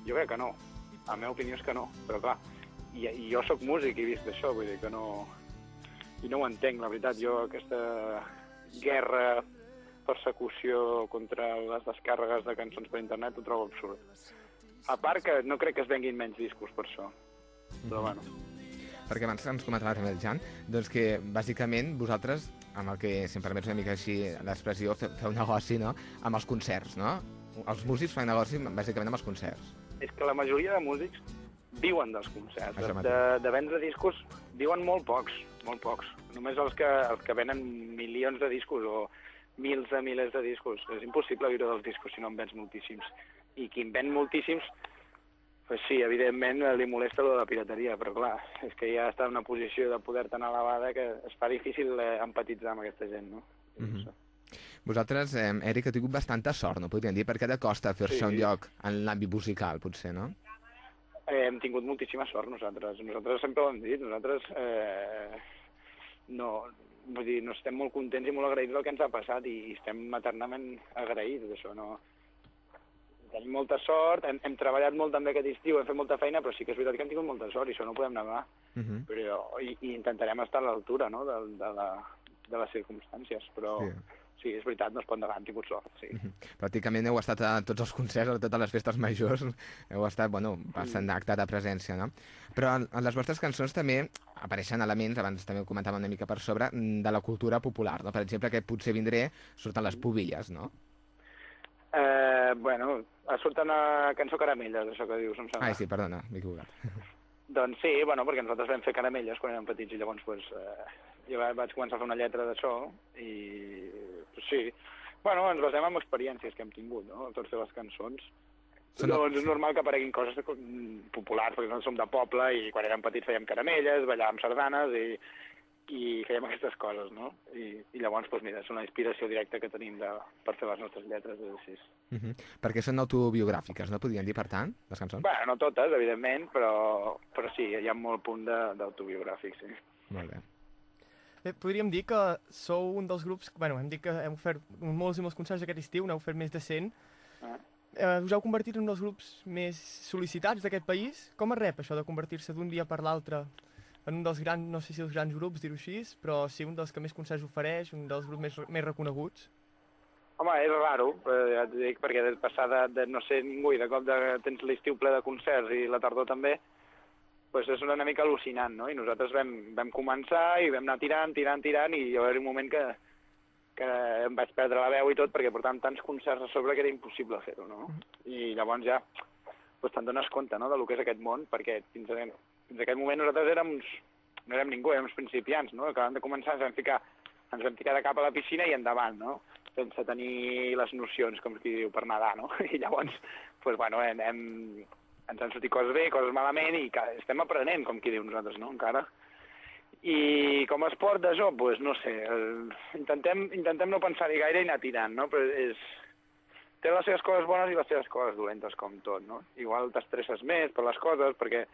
Jo crec que no. La meva opinió és que no, però clar, i, i jo sóc músic i he vist això, vull dir que no... I no ho entenc, la veritat, jo aquesta guerra, persecució contra les descàrregues de cançons per internet ho trobo absurd. A part que no crec que es venguin menys discos per això, però bueno. Perquè abans ens comentava també el Jan, doncs que bàsicament vosaltres, amb el que, si em permets una mica així l'expressió, fe- feu negoci, no?, amb els concerts, no? Els músics fan negoci bàsicament amb els concerts. És que la majoria de músics viuen dels concerts. De, de, de vendre discos viuen molt pocs, molt pocs. Només els que, els que venen milions de discos o mils de milers de discos. És impossible viure dels discos si no en vens moltíssims. I qui en ven moltíssims, pues sí, evidentment li molesta lo de la pirateria, però clar, és que ja està en una posició de poder tan elevada que es fa difícil eh, empatitzar amb aquesta gent, no? Mhm. Vosaltres, eh, Eric, heu tingut bastanta sort, no podríem dir, perquè de costa fer-se Sí. un lloc en l'àmbit musical, potser, no? Eh, hem tingut moltíssima sort nosaltres. Nosaltres sempre ho hem dit, nosaltres eh, no, vull dir, no estem molt contents i molt agraïts del que ens ha passat i, estem eternament agraïts d'això. No? Tenim molta sort, hem, hem treballat molt també aquest estiu, hem fet molta feina, però sí que és veritat que hem tingut molta sort i això no ho podem negar. Uh -huh. Però, i, i intentarem estar a l'altura no? de, de, la, de les circumstàncies, però Sí. Sí. és veritat, no es pot negar, hem tingut sort, sí. Pràcticament heu estat a tots els concerts, a totes les festes majors, heu estat, bueno, bastant acte de presència, no? Però en, les vostres cançons també apareixen elements, abans també ho comentàvem una mica per sobre, mm, de la cultura popular, no? Per exemple, que potser vindré, surten les pubilles, no? Eh, bueno, surt una cançó Caramelles, això que dius, em sembla. Ai, sí, perdona, m'he equivocat. Doncs sí, bueno, perquè nosaltres vam fer caramelles quan érem petits i llavors pues, eh, jo va- vaig començar a fer una lletra d'això i sí, bueno, ens basem en experiències que hem tingut, no? Tots les cançons. Són- Doncs és normal que apareguin coses de- populars, perquè nosaltres som de poble i quan érem petits fèiem caramelles, ballàvem sardanes i, i fèiem aquestes coses, no? I, i llavors, doncs mira, és una inspiració directa que tenim de, per fer les nostres lletres, és així. Uh -huh. Perquè són autobiogràfiques, no podríem dir, per tant, les cançons? Bueno, no totes, evidentment, però, però sí, hi ha molt punt d'autobiogràfic, sí. Molt bé. Bé, podríem dir que sou un dels grups... Bueno, hem dit que hem ofert molts i molts concerts aquest estiu, n'heu fet més de 100. Ah. Eh, us heu convertit en un dels grups més sol·licitats d'aquest país. Com es rep això de convertir-se d'un dia per l'altre en un dels grans, no sé si els grans grups, dir-ho així, però sí un dels que més concerts ofereix, un dels grups més, més reconeguts? Home, és raro, eh, ja t'ho dic, perquè de passar de, de no ser ningú i de cop de, tens l'estiu ple de concerts i la tardor també, pues és una mica al·lucinant, no? I nosaltres vam, vam començar i vam anar tirant, tirant, tirant, i hi va haver un moment que, que em vaig perdre la veu i tot perquè portàvem tants concerts a sobre que era impossible fer-ho, no? I llavors ja pues, te'n dones compte no, de lo que és aquest món, perquè fins, a, fins a aquest moment nosaltres érem uns, no érem ningú, érem uns principiants, no? Acabant de començar ens vam ficar ens vam tirar de cap a la piscina i endavant, no? sense tenir les nocions, com qui diu, per nedar, no? I llavors, pues, bueno, hem, hem, ens han sortit coses bé, coses malament, i que estem aprenent, com qui diu nosaltres, no?, encara. I com a esport de joc, pues, no sé, eh, intentem, intentem no pensar-hi gaire i anar tirant, no? Però és, té les seves coses bones i les seves coses dolentes, com tot, no? Igual t'estresses més per les coses, perquè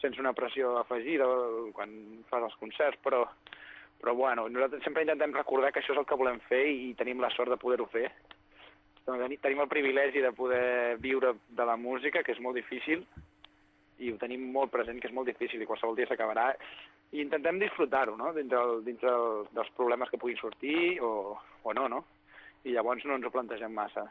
sents una pressió afegida quan fas els concerts, però, però bueno, nosaltres sempre intentem recordar que això és el que volem fer i tenim la sort de poder-ho fer. Tenim tenim el privilegi de poder viure de la música, que és molt difícil, i ho tenim molt present, que és molt difícil i qualsevol dia s'acabarà, i intentem disfrutar-ho, no?, dintre, el, dintre el, dels problemes que puguin sortir o, o no, no? I llavors no ens ho plantegem massa.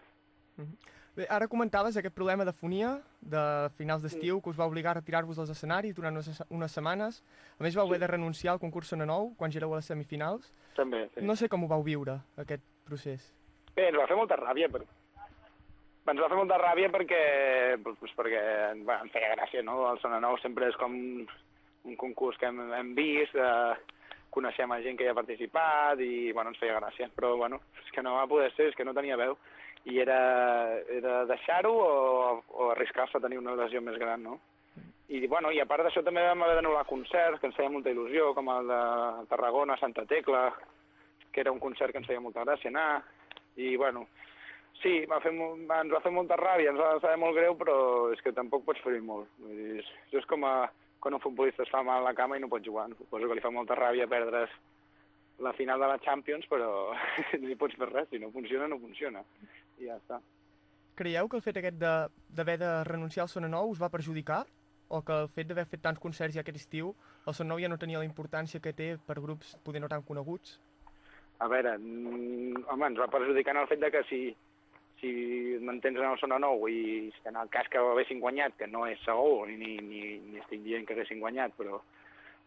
Bé, ara comentaves aquest problema de fonia de finals d'estiu que us va obligar a retirar-vos dels escenaris durant unes, unes setmanes. A més, vau haver de renunciar al concurs Sona Nou quan ja éreu a les semifinals. També, sí. No sé com ho vau viure, aquest procés. Bé, ens va fer molta ràbia, però... Ens va fer molta ràbia perquè, doncs, perquè va, ens feia gràcia, no? El Sona Nou sempre és com un concurs que hem, hem vist, eh, coneixem a gent que hi ha participat i, bueno, ens feia gràcia. Però, bueno, és que no va poder ser, és que no tenia veu. I era, era deixar-ho o, o arriscar-se a tenir una lesió més gran, no? I, bueno, i a part d'això també vam haver d'anul·lar concerts que ens feia molta il·lusió, com el de Tarragona, Santa Tecla, que era un concert que ens feia molta gràcia anar, i bueno, sí, va fer, ens va fer molta ràbia, ens va saber molt greu, però és que tampoc pots fer-hi molt. Vull dir, és, és com a, quan un futbolista es fa mal a la cama i no pot jugar. Suposo que li fa molta ràbia perdre's la final de la Champions, però no hi pots fer res, si no funciona, no funciona. I ja està. Creieu que el fet aquest de- d'haver de, renunciar al Sona Nou us va perjudicar? O que el fet d'haver fet tants concerts ja aquest estiu, el Sona Nou ja no tenia la importància que té per grups poder no tan coneguts? A veure, mm, home, ens va perjudicar en el fet de que si, si mantens en el Sona Nou i en el cas que haguessin guanyat, que no és segur, ni, ni, ni estic dient que haguessin guanyat, però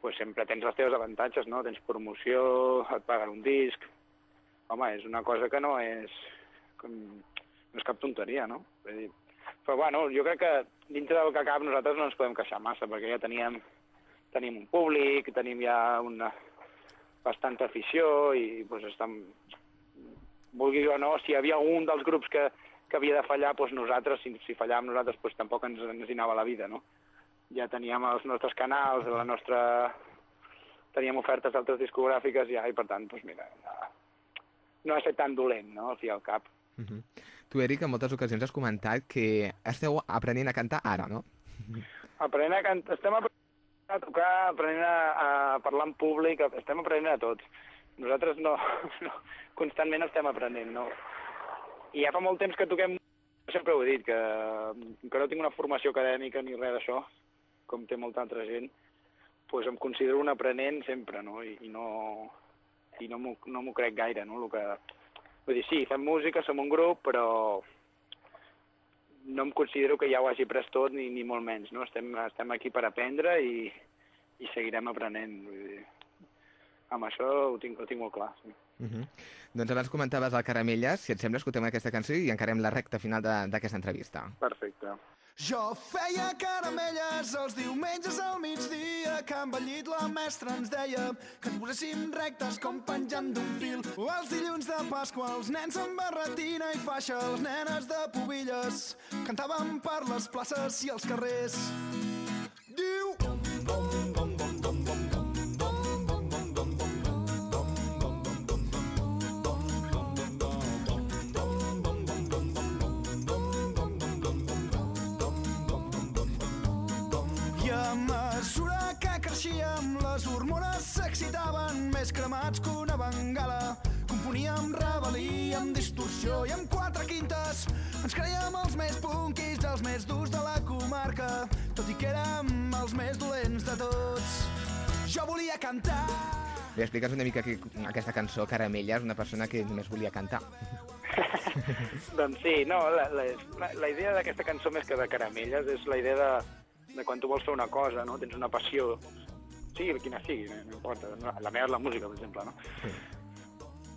pues sempre tens els teus avantatges, no? Tens promoció, et paguen un disc... Home, és una cosa que no és... Com, no és cap tonteria, no? Vull dir, però bueno, jo crec que dintre del que cap nosaltres no ens podem queixar massa, perquè ja teníem, tenim un públic, tenim ja una, bastanta afició i doncs, estem... vulgui o no, si hi havia algun dels grups que, que havia de fallar, doncs nosaltres, si, si fallàvem nosaltres, doncs tampoc ens, ens hi anava la vida, no? Ja teníem els nostres canals, la nostra... teníem ofertes d'altres discogràfiques ja, i per tant, doncs mira, no, no ha estat tan dolent, no?, al fi al cap. Uh -huh. Tu, Eric, en moltes ocasions has comentat que esteu aprenent a cantar ara, no? Aprenent a cantar, estem aprenent a tocar, aprenent a, a parlar en públic, estem aprenent a tots. Nosaltres no, no, constantment estem aprenent, no? I ja fa molt temps que toquem, sempre ho he dit, que, que no tinc una formació acadèmica ni res d'això, com té molta altra gent, doncs em considero un aprenent sempre, no? I, i no, i no m'ho no crec gaire, no? El que, vull dir, sí, fem música, som un grup, però no em considero que ja ho hagi pres tot, ni, ni molt menys, no? Estem, estem aquí per aprendre i, i seguirem aprenent, vull dir. Amb això ho tinc, ho tinc molt clar, sí. Uh -huh. Doncs abans comentaves el Caramelles, si et sembla escoltem aquesta cançó i encarem la recta final de- d'aquesta entrevista. Perfecte. Jo feia caramelles els diumenges al migdia que envellit la mestra ens deia que ens poséssim rectes com penjant d'un fil. O els dilluns de Pasqua els nens amb barretina i faixa les nenes de pubilles cantaven per les places i els carrers. Diu hormones s'excitaven més cremats que una bengala. Confoníem rebel·lia amb distorsió i amb quatre quintes ens creiem els més punkis, els més durs de la comarca, tot i que érem els més dolents de tots. Jo volia cantar Li expliques una mica que aquesta cançó, Caramelles, una persona que només volia cantar. doncs sí, no, la, la, la, la idea d'aquesta cançó més que de caramelles és la idea de, de quan tu vols fer una cosa, no? Tens una passió, sigui quina sigui, no, no importa. La meva és la música, per exemple, no?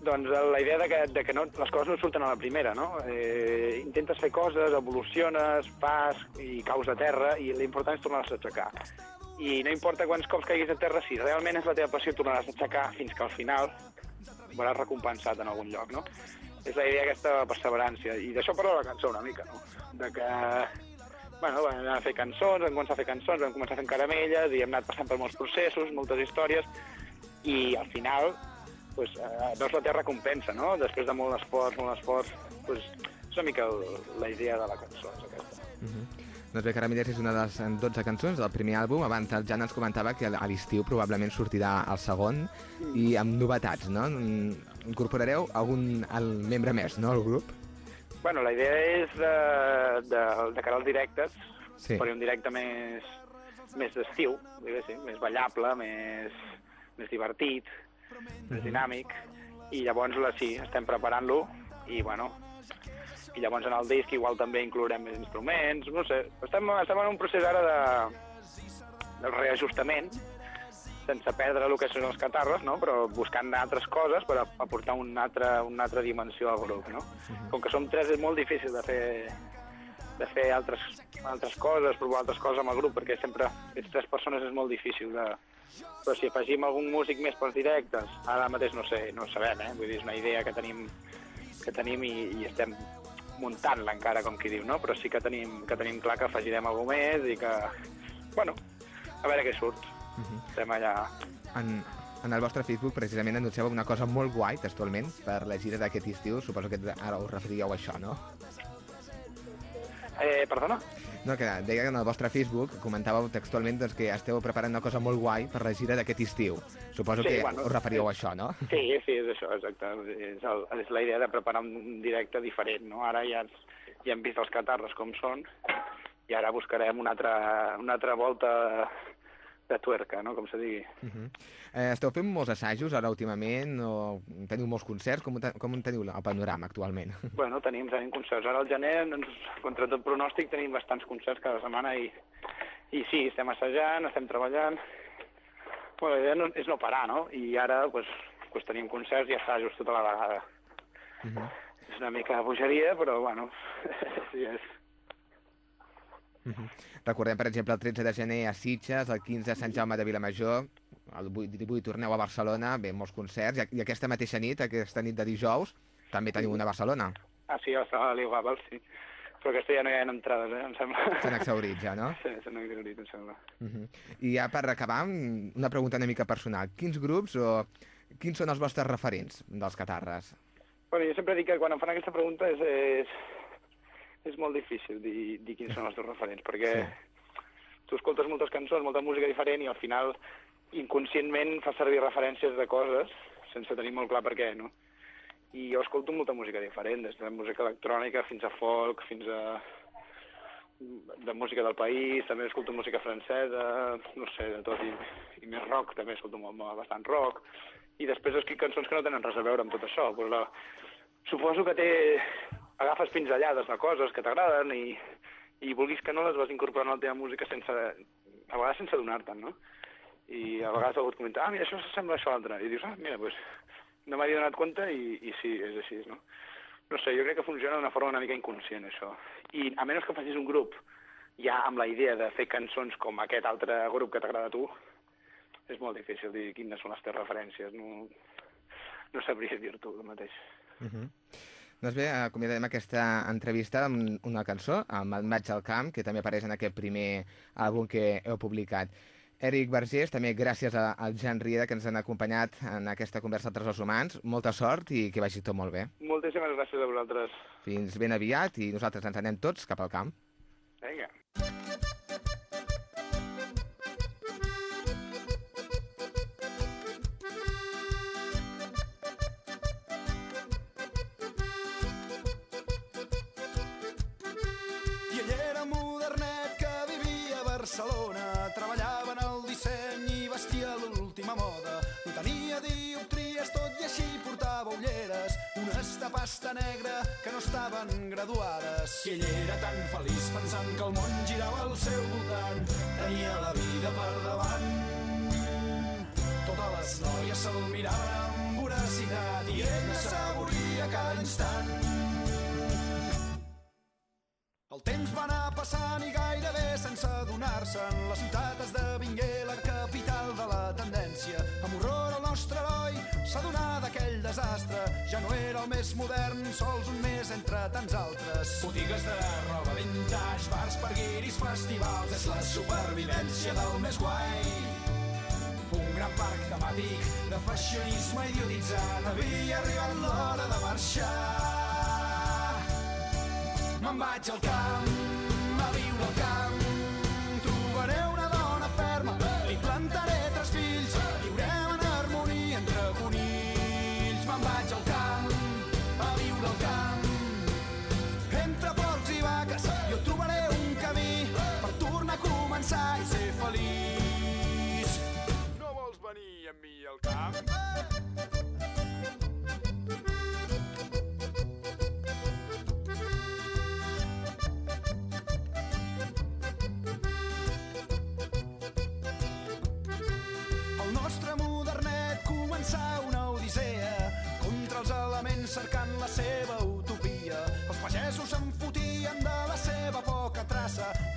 Doncs eh, la idea de que, de que no, les coses no surten a la primera, no? Eh, intentes fer coses, evoluciones, fas i caus a terra i l'important és tornar-les a aixecar. I no importa quants cops caiguis a terra, si realment és la teva passió, tornaràs a aixecar fins que al final veuràs recompensat en algun lloc, no? És la idea aquesta de perseverància. I d'això parla la cançó una mica, no? De que bueno, vam anar a fer cançons, vam començar a fer cançons, vam començar fent caramelles i hem anat passant per molts processos, moltes històries, i al final pues, eh, veus la teva recompensa, no? Després de molt esforç, molt esforç, pues, és una mica el, la idea de la cançó, és aquesta. Uh -huh. Doncs bé, Caramelles és una de les 12 cançons del primer àlbum. Abans el Jan ens comentava que a l'estiu probablement sortirà el segon i amb novetats, no? Mm, Incorporareu algun el membre més, no, al grup? Bueno, la idea és de, de, de cara als directes, Sí. faré un directe més, més d'estiu, més ballable, més, més divertit, més dinàmic, i llavors la, sí, estem preparant-lo, i bueno, i llavors en el disc igual també inclourem més instruments, no sé, estem, estem en un procés ara de, de reajustament, sense perdre el que són els catarres, no? però buscant altres coses per aportar una altra, una altra dimensió al grup. No? Com que som tres és molt difícil de fer, de fer altres, altres coses, provar altres coses amb el grup, perquè sempre ets tres persones és molt difícil de... Però si afegim algun músic més pels directes, ara mateix no sé, no ho sabem, eh? vull dir, és una idea que tenim, que tenim i, i estem muntant-la encara, com qui diu, no? Però sí que tenim, que tenim clar que afegirem alguna més i que, bueno, a veure què surt. Estem allà... En, en el vostre Facebook precisament anunciava una cosa molt guai, textualment, per la gira d'aquest estiu. Suposo que ara us referíeu a això, no? Eh, perdona? No, que deia que en el vostre Facebook comentàveu textualment doncs, que esteu preparant una cosa molt guai per la gira d'aquest estiu. Suposo Sí, que bueno, us referíeu a sí. això, no? Sí, sí, és això, exacte. És, el, és la idea de preparar un directe diferent, no? Ara ja, ja hem vist els catarres com són i ara buscarem una altra, una altra volta de tuerca, no? Com se digui. Uh -huh. eh, esteu fent molts assajos ara últimament o teniu molts concerts? Com, com en teniu el panorama actualment? Bueno, tenim, tenim concerts. Ara al gener, doncs, contra tot pronòstic, tenim bastants concerts cada setmana i, i sí, estem assajant, estem treballant. Bueno, la idea no, és no parar, no? I ara, doncs, doncs tenim concerts i assajos tota la vegada. Uh -huh. És una mica bogeria, però, bueno, sí, és... Uh -huh. Recordem, per exemple, el 13 de gener a Sitges, el 15 a Sant Jaume de Vilamajor, el 18 torneu a Barcelona, bé, molts concerts, i, i aquesta mateixa nit, aquesta nit de dijous, també teniu una a Barcelona. Ah, sí, a la Ligabal, sí. Però aquesta ja no hi ha entrades, eh, em sembla. S'han exhaurit ja, no? Sí, s'han exhaurit, em sembla. Uh -huh. I ja per acabar, una pregunta una mica personal. Quins grups o quins són els vostres referents dels catarres? Bueno, jo sempre dic que quan em fan aquesta pregunta és, és, és molt difícil dir, dir quins són els teus referents, perquè Sí. tu escoltes moltes cançons, molta música diferent i al final inconscientment fas servir referències de coses sense tenir molt clar per què, no? I jo escolto molta música diferent, des de música electrònica fins a folk, fins a de música del país, també escolto música francesa, no sé, de tot, i, i més rock, també escolto molt, molt, bastant rock, i després escric cançons que no tenen res a veure amb tot això. Pues la, suposo que té... agafes pinzellades de coses que t'agraden i, i vulguis que no les vas incorporant a la teva música sense, a vegades sense adonar-te'n, no? I a vegades algú et comenta, ah, mira, això s'assembla a això altre. I dius, ah, mira, doncs no m'havia donat compte i, i sí, és així, no? No sé, jo crec que funciona d'una forma una mica inconscient, això. I a menys que facis un grup ja amb la idea de fer cançons com aquest altre grup que t'agrada a tu, és molt difícil dir quines són les teves referències. No, no sabria dir-t'ho el mateix. Uh -huh. Doncs bé, acomiadem aquesta entrevista amb una cançó, amb el Maig al camp, que també apareix en aquest primer àlbum que heu publicat. Eric Vergés, també gràcies a- al Jan Rieda que ens han acompanyat en aquesta conversa entre els humans. Molta sort i que vagi tot molt bé. Moltíssimes gràcies a vosaltres. Fins ben aviat i nosaltres ens anem tots cap al camp. Vinga. Pasta negra que no estaven graduades. I ell era tan feliç pensant que el món girava al seu voltant, tenia la vida per davant. Totes les noies se'l miraven amb voracitat i ell assaboria cada instant. El temps va anar passant i gairebé sense adonar-se'n la ciutat esdevingué la desastre. Ja no era el més modern, sols un més entre tants altres. Botigues de roba vintage, bars per guiris, festivals, és la supervivència del més guai. Un gran parc temàtic de fashionisme idiotitzant. Havia arribat l'hora de marxar. Me'n vaig al camp a viure al camp. Venir amb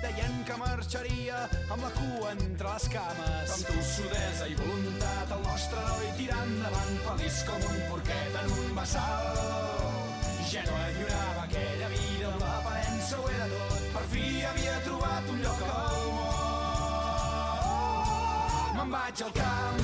deien que marxaria amb la cua entre les cames. Amb tossudesa i voluntat, el nostre heroi tirant endavant, feliç com un porquet en un bassal. Ja no enyorava aquella vida on l'aparença ho era tot, per fi havia trobat un lloc al món. Me'n vaig al camp,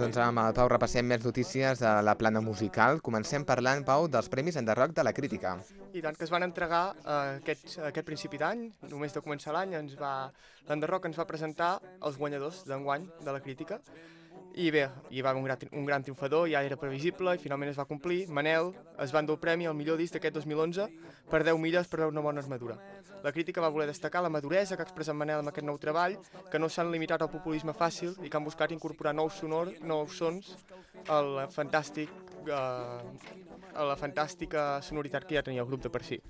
Doncs amb el Pau repassem més notícies de la plana musical. Comencem parlant, Pau, dels Premis Enderroc de la Crítica. I tant que es van entregar eh, aquest, aquest principi d'any, només de començar l'any, ens va l'Enderroc ens va presentar els guanyadors d'enguany de la crítica. I bé, hi va haver un gran, un gran triomfador, ja era previsible i finalment es va complir. Manel es va endur el premi al millor disc d'aquest 2011 per 10 milles per una bona armadura. La crítica va voler destacar la maduresa que ha expressat Manel amb aquest nou treball, que no s'han limitat al populisme fàcil i que han buscat incorporar nous sonors, nous sons al fantàstic, eh, a la fantàstica sonoritat que ja tenia el grup de per si.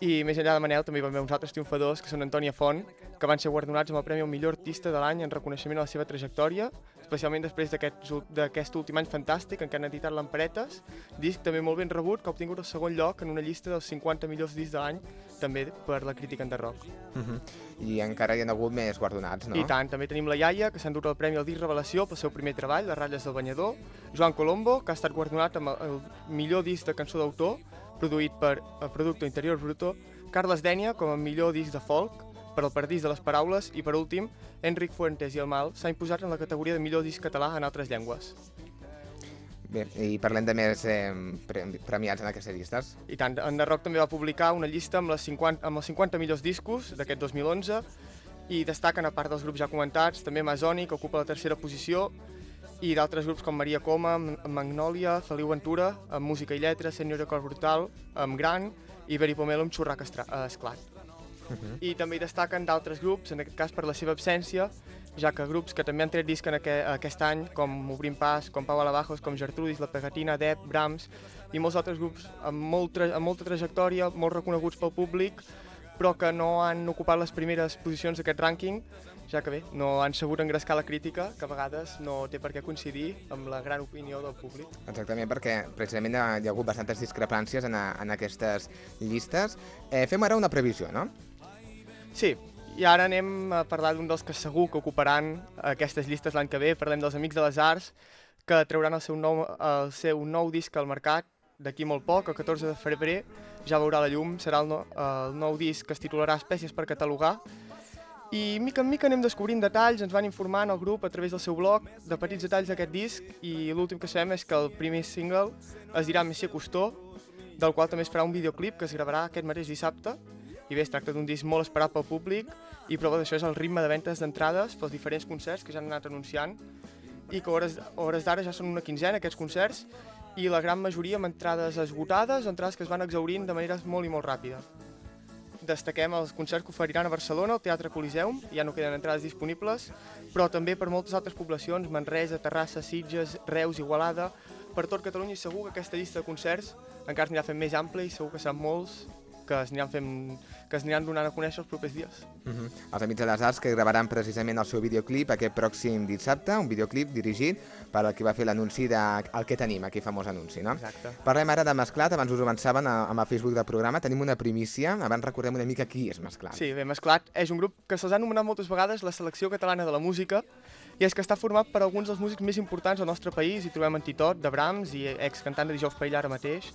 I més enllà de Manel també hi va haver uns altres triomfadors que són Antònia Font, que van ser guardonats amb el Premi al millor artista de l'any en reconeixement a la seva trajectòria, especialment després d'aquest últim any fantàstic en què han editat l'Empretes, disc també molt ben rebut que ha obtingut el segon lloc en una llista dels 50 millors discs de l'any, també per la crítica enderroc. Uh -huh. I encara hi ha hagut més guardonats, no? I tant, també tenim la iaia, que s'ha endut el Premi al disc Revelació pel seu primer treball, Les ratlles del banyador, Joan Colombo, que ha estat guardonat amb el, millor disc de cançó d'autor, produït per el Producto Interior Bruto, Carles Dènia com a millor disc de folk, per el Paradís de les Paraules i, per últim, Enric Fuentes i el Mal s'ha imposat en la categoria de millor disc català en altres llengües. Bé, i parlem de més eh, pre premiats en aquestes llistes. I tant, en The Rock també va publicar una llista amb, les 50, amb els 50 millors discos d'aquest 2011 i destaquen, a part dels grups ja comentats, també Masoni, que ocupa la tercera posició, i d'altres grups com Maria Coma, Magnòlia, Feliu Ventura, amb música i lletra, Senyora Cor Brutal, amb Gran, i Beri Pomelo amb Xurrac Estra- Esclat. I també hi destaquen d'altres grups, en aquest cas per la seva absència, ja que grups que també han tret disc en aqu aquest any, com Obrim Pas, com Pau Alabajos, com Gertrudis, La Pegatina, Dep, Brahms, i molts altres grups amb, molt amb molta trajectòria, molt reconeguts pel públic, però que no han ocupat les primeres posicions d'aquest rànquing, ja que bé, no han sabut engrescar la crítica, que a vegades no té per què coincidir amb la gran opinió del públic. Exactament, perquè precisament hi ha hagut bastantes discrepàncies en, a, en aquestes llistes. Eh, fem ara una previsió, no? Sí, i ara anem a parlar d'un dels que segur que ocuparan aquestes llistes l'any que ve. Parlem dels Amics de les Arts, que trauran el seu nou, el seu nou disc al mercat d'aquí molt poc, el 14 de febrer, ja veurà la llum, serà el, no, el nou disc que es titularà Espècies per catalogar, i mica en mica anem descobrint detalls, ens van informant al grup a través del seu blog de petits detalls d'aquest disc i l'últim que sabem és que el primer single es dirà Messia Costó, del qual també es farà un videoclip que es gravarà aquest mateix dissabte. I bé, es tracta d'un disc molt esperat pel públic i prova d'això és el ritme de ventes d'entrades pels diferents concerts que ja han anat anunciant. I que hores, hores d'ara ja són una quinzena aquests concerts i la gran majoria amb entrades esgotades, entrades que es van exaurint de manera molt i molt ràpida. Destaquem els concerts que oferiran a Barcelona, al Teatre Coliseum, ja no queden entrades disponibles, però també per moltes altres poblacions, Manresa, Terrassa, Sitges, Reus, Igualada, per tot Catalunya i segur que aquesta llista de concerts encara s'anirà fent més àmplia i segur que seran molts que es aniran, fent, que es aniran donant a conèixer els propers dies. Uh -huh. Els Amics de les Arts que gravaran precisament el seu videoclip aquest pròxim dissabte, un videoclip dirigit per al qui va fer l'anunci de El que tenim, aquell famós anunci, no? Exacte. Parlem ara de Mesclat, abans us ho avançaven a- amb el Facebook del programa, tenim una primícia, abans recordem una mica qui és Mesclat. Sí, bé, Mesclat és un grup que se'ls ha anomenat moltes vegades la selecció catalana de la música i és que està format per alguns dels músics més importants del nostre país. Hi trobem en Titot, de Brahms, i excantant de Dijous Paella ara mateix.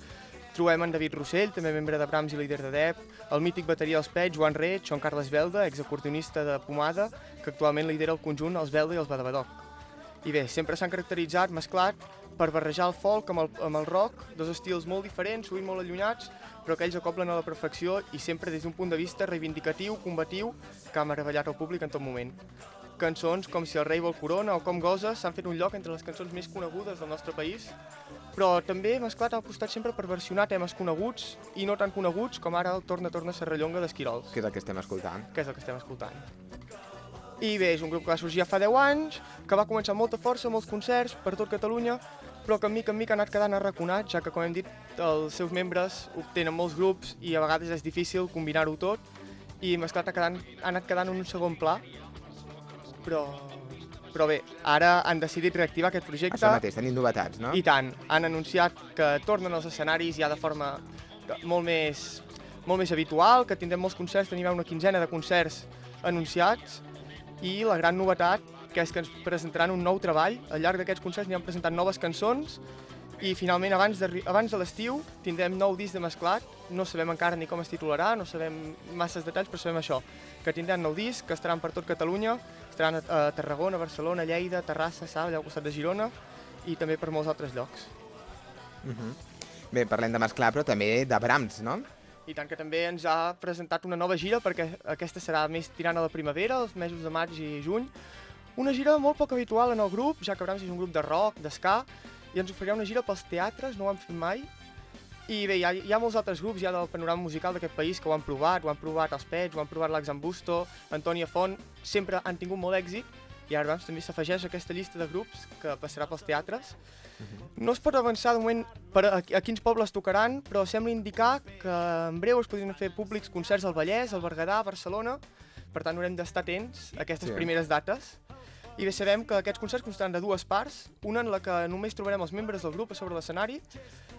Trobem en David Rossell, també membre de Brahms i líder de Dep, el mític bateria dels Pets, Joan Reig, Joan Carles Belda, exacordeonista de Pomada, que actualment lidera el conjunt els Belda i els Badabadoc. I bé, sempre s'han caracteritzat, mesclat, per barrejar el folk amb el, amb el rock, dos estils molt diferents, sovint molt allunyats, però que ells acoplen a la perfecció i sempre des d'un punt de vista reivindicatiu, combatiu, que ha meravellat el públic en tot moment. Cançons com Si el rei vol corona o Com gosa s'han fet un lloc entre les cançons més conegudes del nostre país, però també mesclat ha apostat sempre per versionar temes coneguts i no tan coneguts com ara el Torna Torna Serrallonga d'Esquirols Que és el que estem escoltant. que és el que estem escoltant. I bé, és un grup que va sorgir ja fa 10 anys, que va començar amb molta força, molts concerts per tot Catalunya, però que mica en mica ha anat quedant arraconat, ja que, com hem dit, els seus membres obtenen molts grups i a vegades és difícil combinar-ho tot, i Mesclat ha, quedant, ha anat quedant en un segon pla, però, però bé, ara han decidit reactivar aquest projecte. Això mateix, tenim novetats, no? I tant, han anunciat que tornen als escenaris ja de forma molt més, molt més habitual, que tindrem molts concerts, tenim una quinzena de concerts anunciats, i la gran novetat que és que ens presentaran un nou treball. Al llarg d'aquests concerts aniran presentant noves cançons i finalment abans de, abans de l'estiu tindrem nou disc de mesclat. No sabem encara ni com es titularà, no sabem masses detalls, però sabem això, que tindran nou disc, que estaran per tot Catalunya, estaran a, a Tarragona, Barcelona, Lleida, Terrassa, Sal, allà al costat de Girona i també per molts altres llocs. Uh -huh. Bé, parlem de Mesclar, però també de Brahms, no? I tant que també ens ha presentat una nova gira, perquè aquesta serà més tirant a la primavera, els mesos de maig i juny. Una gira molt poc habitual en el grup, ja que Brahms és un grup de rock, d'esca, i ens oferirà una gira pels teatres, no ho han fet mai. I bé, hi ha, hi ha molts altres grups ja del panorama musical d'aquest país que ho han provat, ho han provat els Pets, ho han provat l'Axambusto, Antònia Font, sempre han tingut molt èxit, i ara Brahms també s'afegeix aquesta llista de grups que passarà pels teatres. No es pot avançar de moment per a, a quins pobles tocaran, però sembla indicar que en breu es podrien fer públics concerts al Vallès, al Berguedà, a Barcelona, per tant haurem d'estar atents a aquestes sí. primeres dates. I bé, sabem que aquests concerts constaran de dues parts, una en la que només trobarem els membres del grup a sobre l'escenari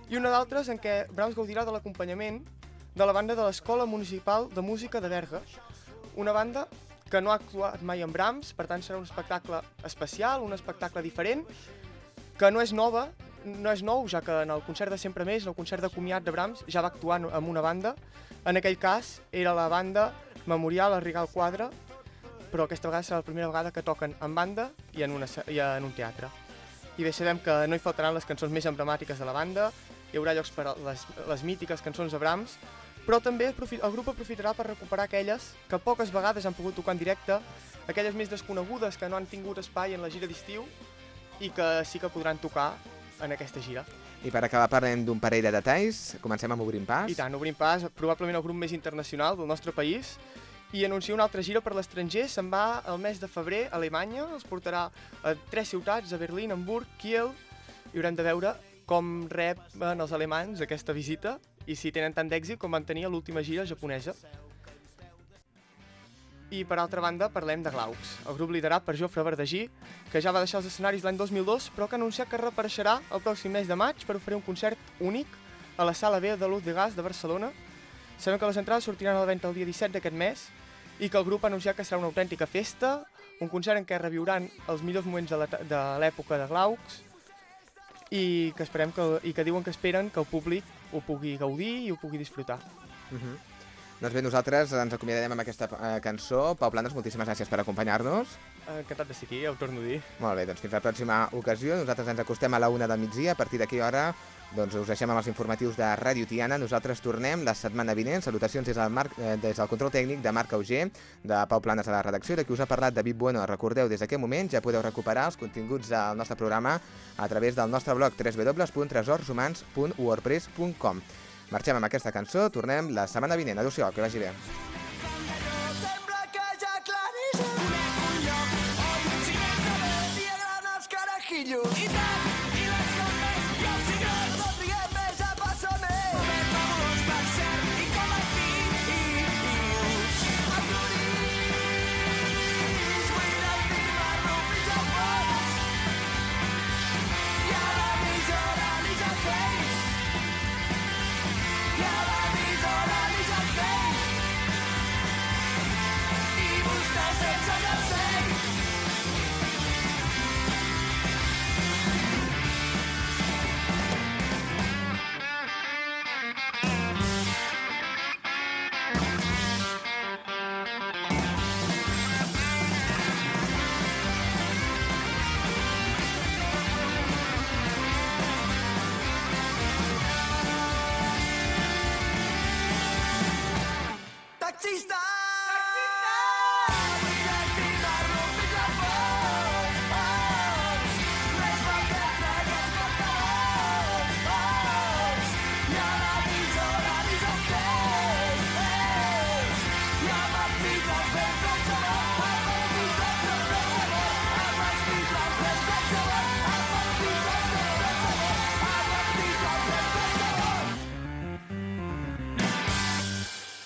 i una d'altres en què Brahms gaudirà de l'acompanyament de la banda de l'Escola Municipal de Música de Berga, una banda que no ha actuat mai en Brahms, per tant serà un espectacle especial, un espectacle diferent, que no és nova, no és nou, ja que en el concert de Sempre Més, en el concert de comiat de Brahms, ja va actuar amb una banda. En aquell cas era la banda Memorial a Rigal Quadre, però aquesta vegada serà la primera vegada que toquen en banda i en, una, i en un teatre. I bé, sabem que no hi faltaran les cançons més emblemàtiques de la banda, hi haurà llocs per a les, les mítiques cançons de Brahms, però també el grup aprofitarà per recuperar aquelles que poques vegades han pogut tocar en directe, aquelles més desconegudes que no han tingut espai en la gira d'estiu i que sí que podran tocar en aquesta gira. I per acabar parlem d'un parell de detalls. Comencem amb Obrim Pas. I tant, obrim pas, probablement el grup més internacional del nostre país, i anuncia una altra gira per l'estranger, se'n va el mes de febrer a Alemanya, els portarà a tres ciutats, a Berlín, Hamburg, Kiel, i haurem de veure com reben els alemanys aquesta visita i si tenen tant d'èxit com van tenir a l'última gira japonesa. I per altra banda parlem de Glaucs, el grup liderat per Jofre Verdagí, que ja va deixar els escenaris l'any 2002, però que ha anunciat que reapareixerà el pròxim mes de maig per oferir un concert únic a la Sala B de Luz de Gas de Barcelona. Sabem que les entrades sortiran a la venda el dia 17 d'aquest mes i que el grup ha anunciat que serà una autèntica festa, un concert en què reviuran els millors moments de la- de l'època de Glaucs i que esperem que, i que diuen que esperen que el públic ho pugui gaudir i ho pugui disfrutar. Uh -huh. Doncs bé, nosaltres ens acomiadarem amb aquesta eh, cançó. Pau Planes, moltíssimes gràcies per acompanyar-nos. Eh, Encantat de ser aquí, ja ho torno a dir. Molt bé, doncs fins la pròxima ocasió. Nosaltres ens acostem a la una del migdia. A partir d'aquí hora doncs us deixem amb els informatius de Ràdio Tiana. Nosaltres tornem la setmana vinent. Salutacions des del, Marc, eh, des del control tècnic de Marc Auger, de Pau Planes a la redacció. De qui us ha parlat David Bueno. Recordeu, des d'aquest moment ja podeu recuperar els continguts del nostre programa a través del nostre blog www.tresorshumans.wordpress.com Marxem amb aquesta cançó, tornem la setmana vinent. Adéu-siau, que vagi bé.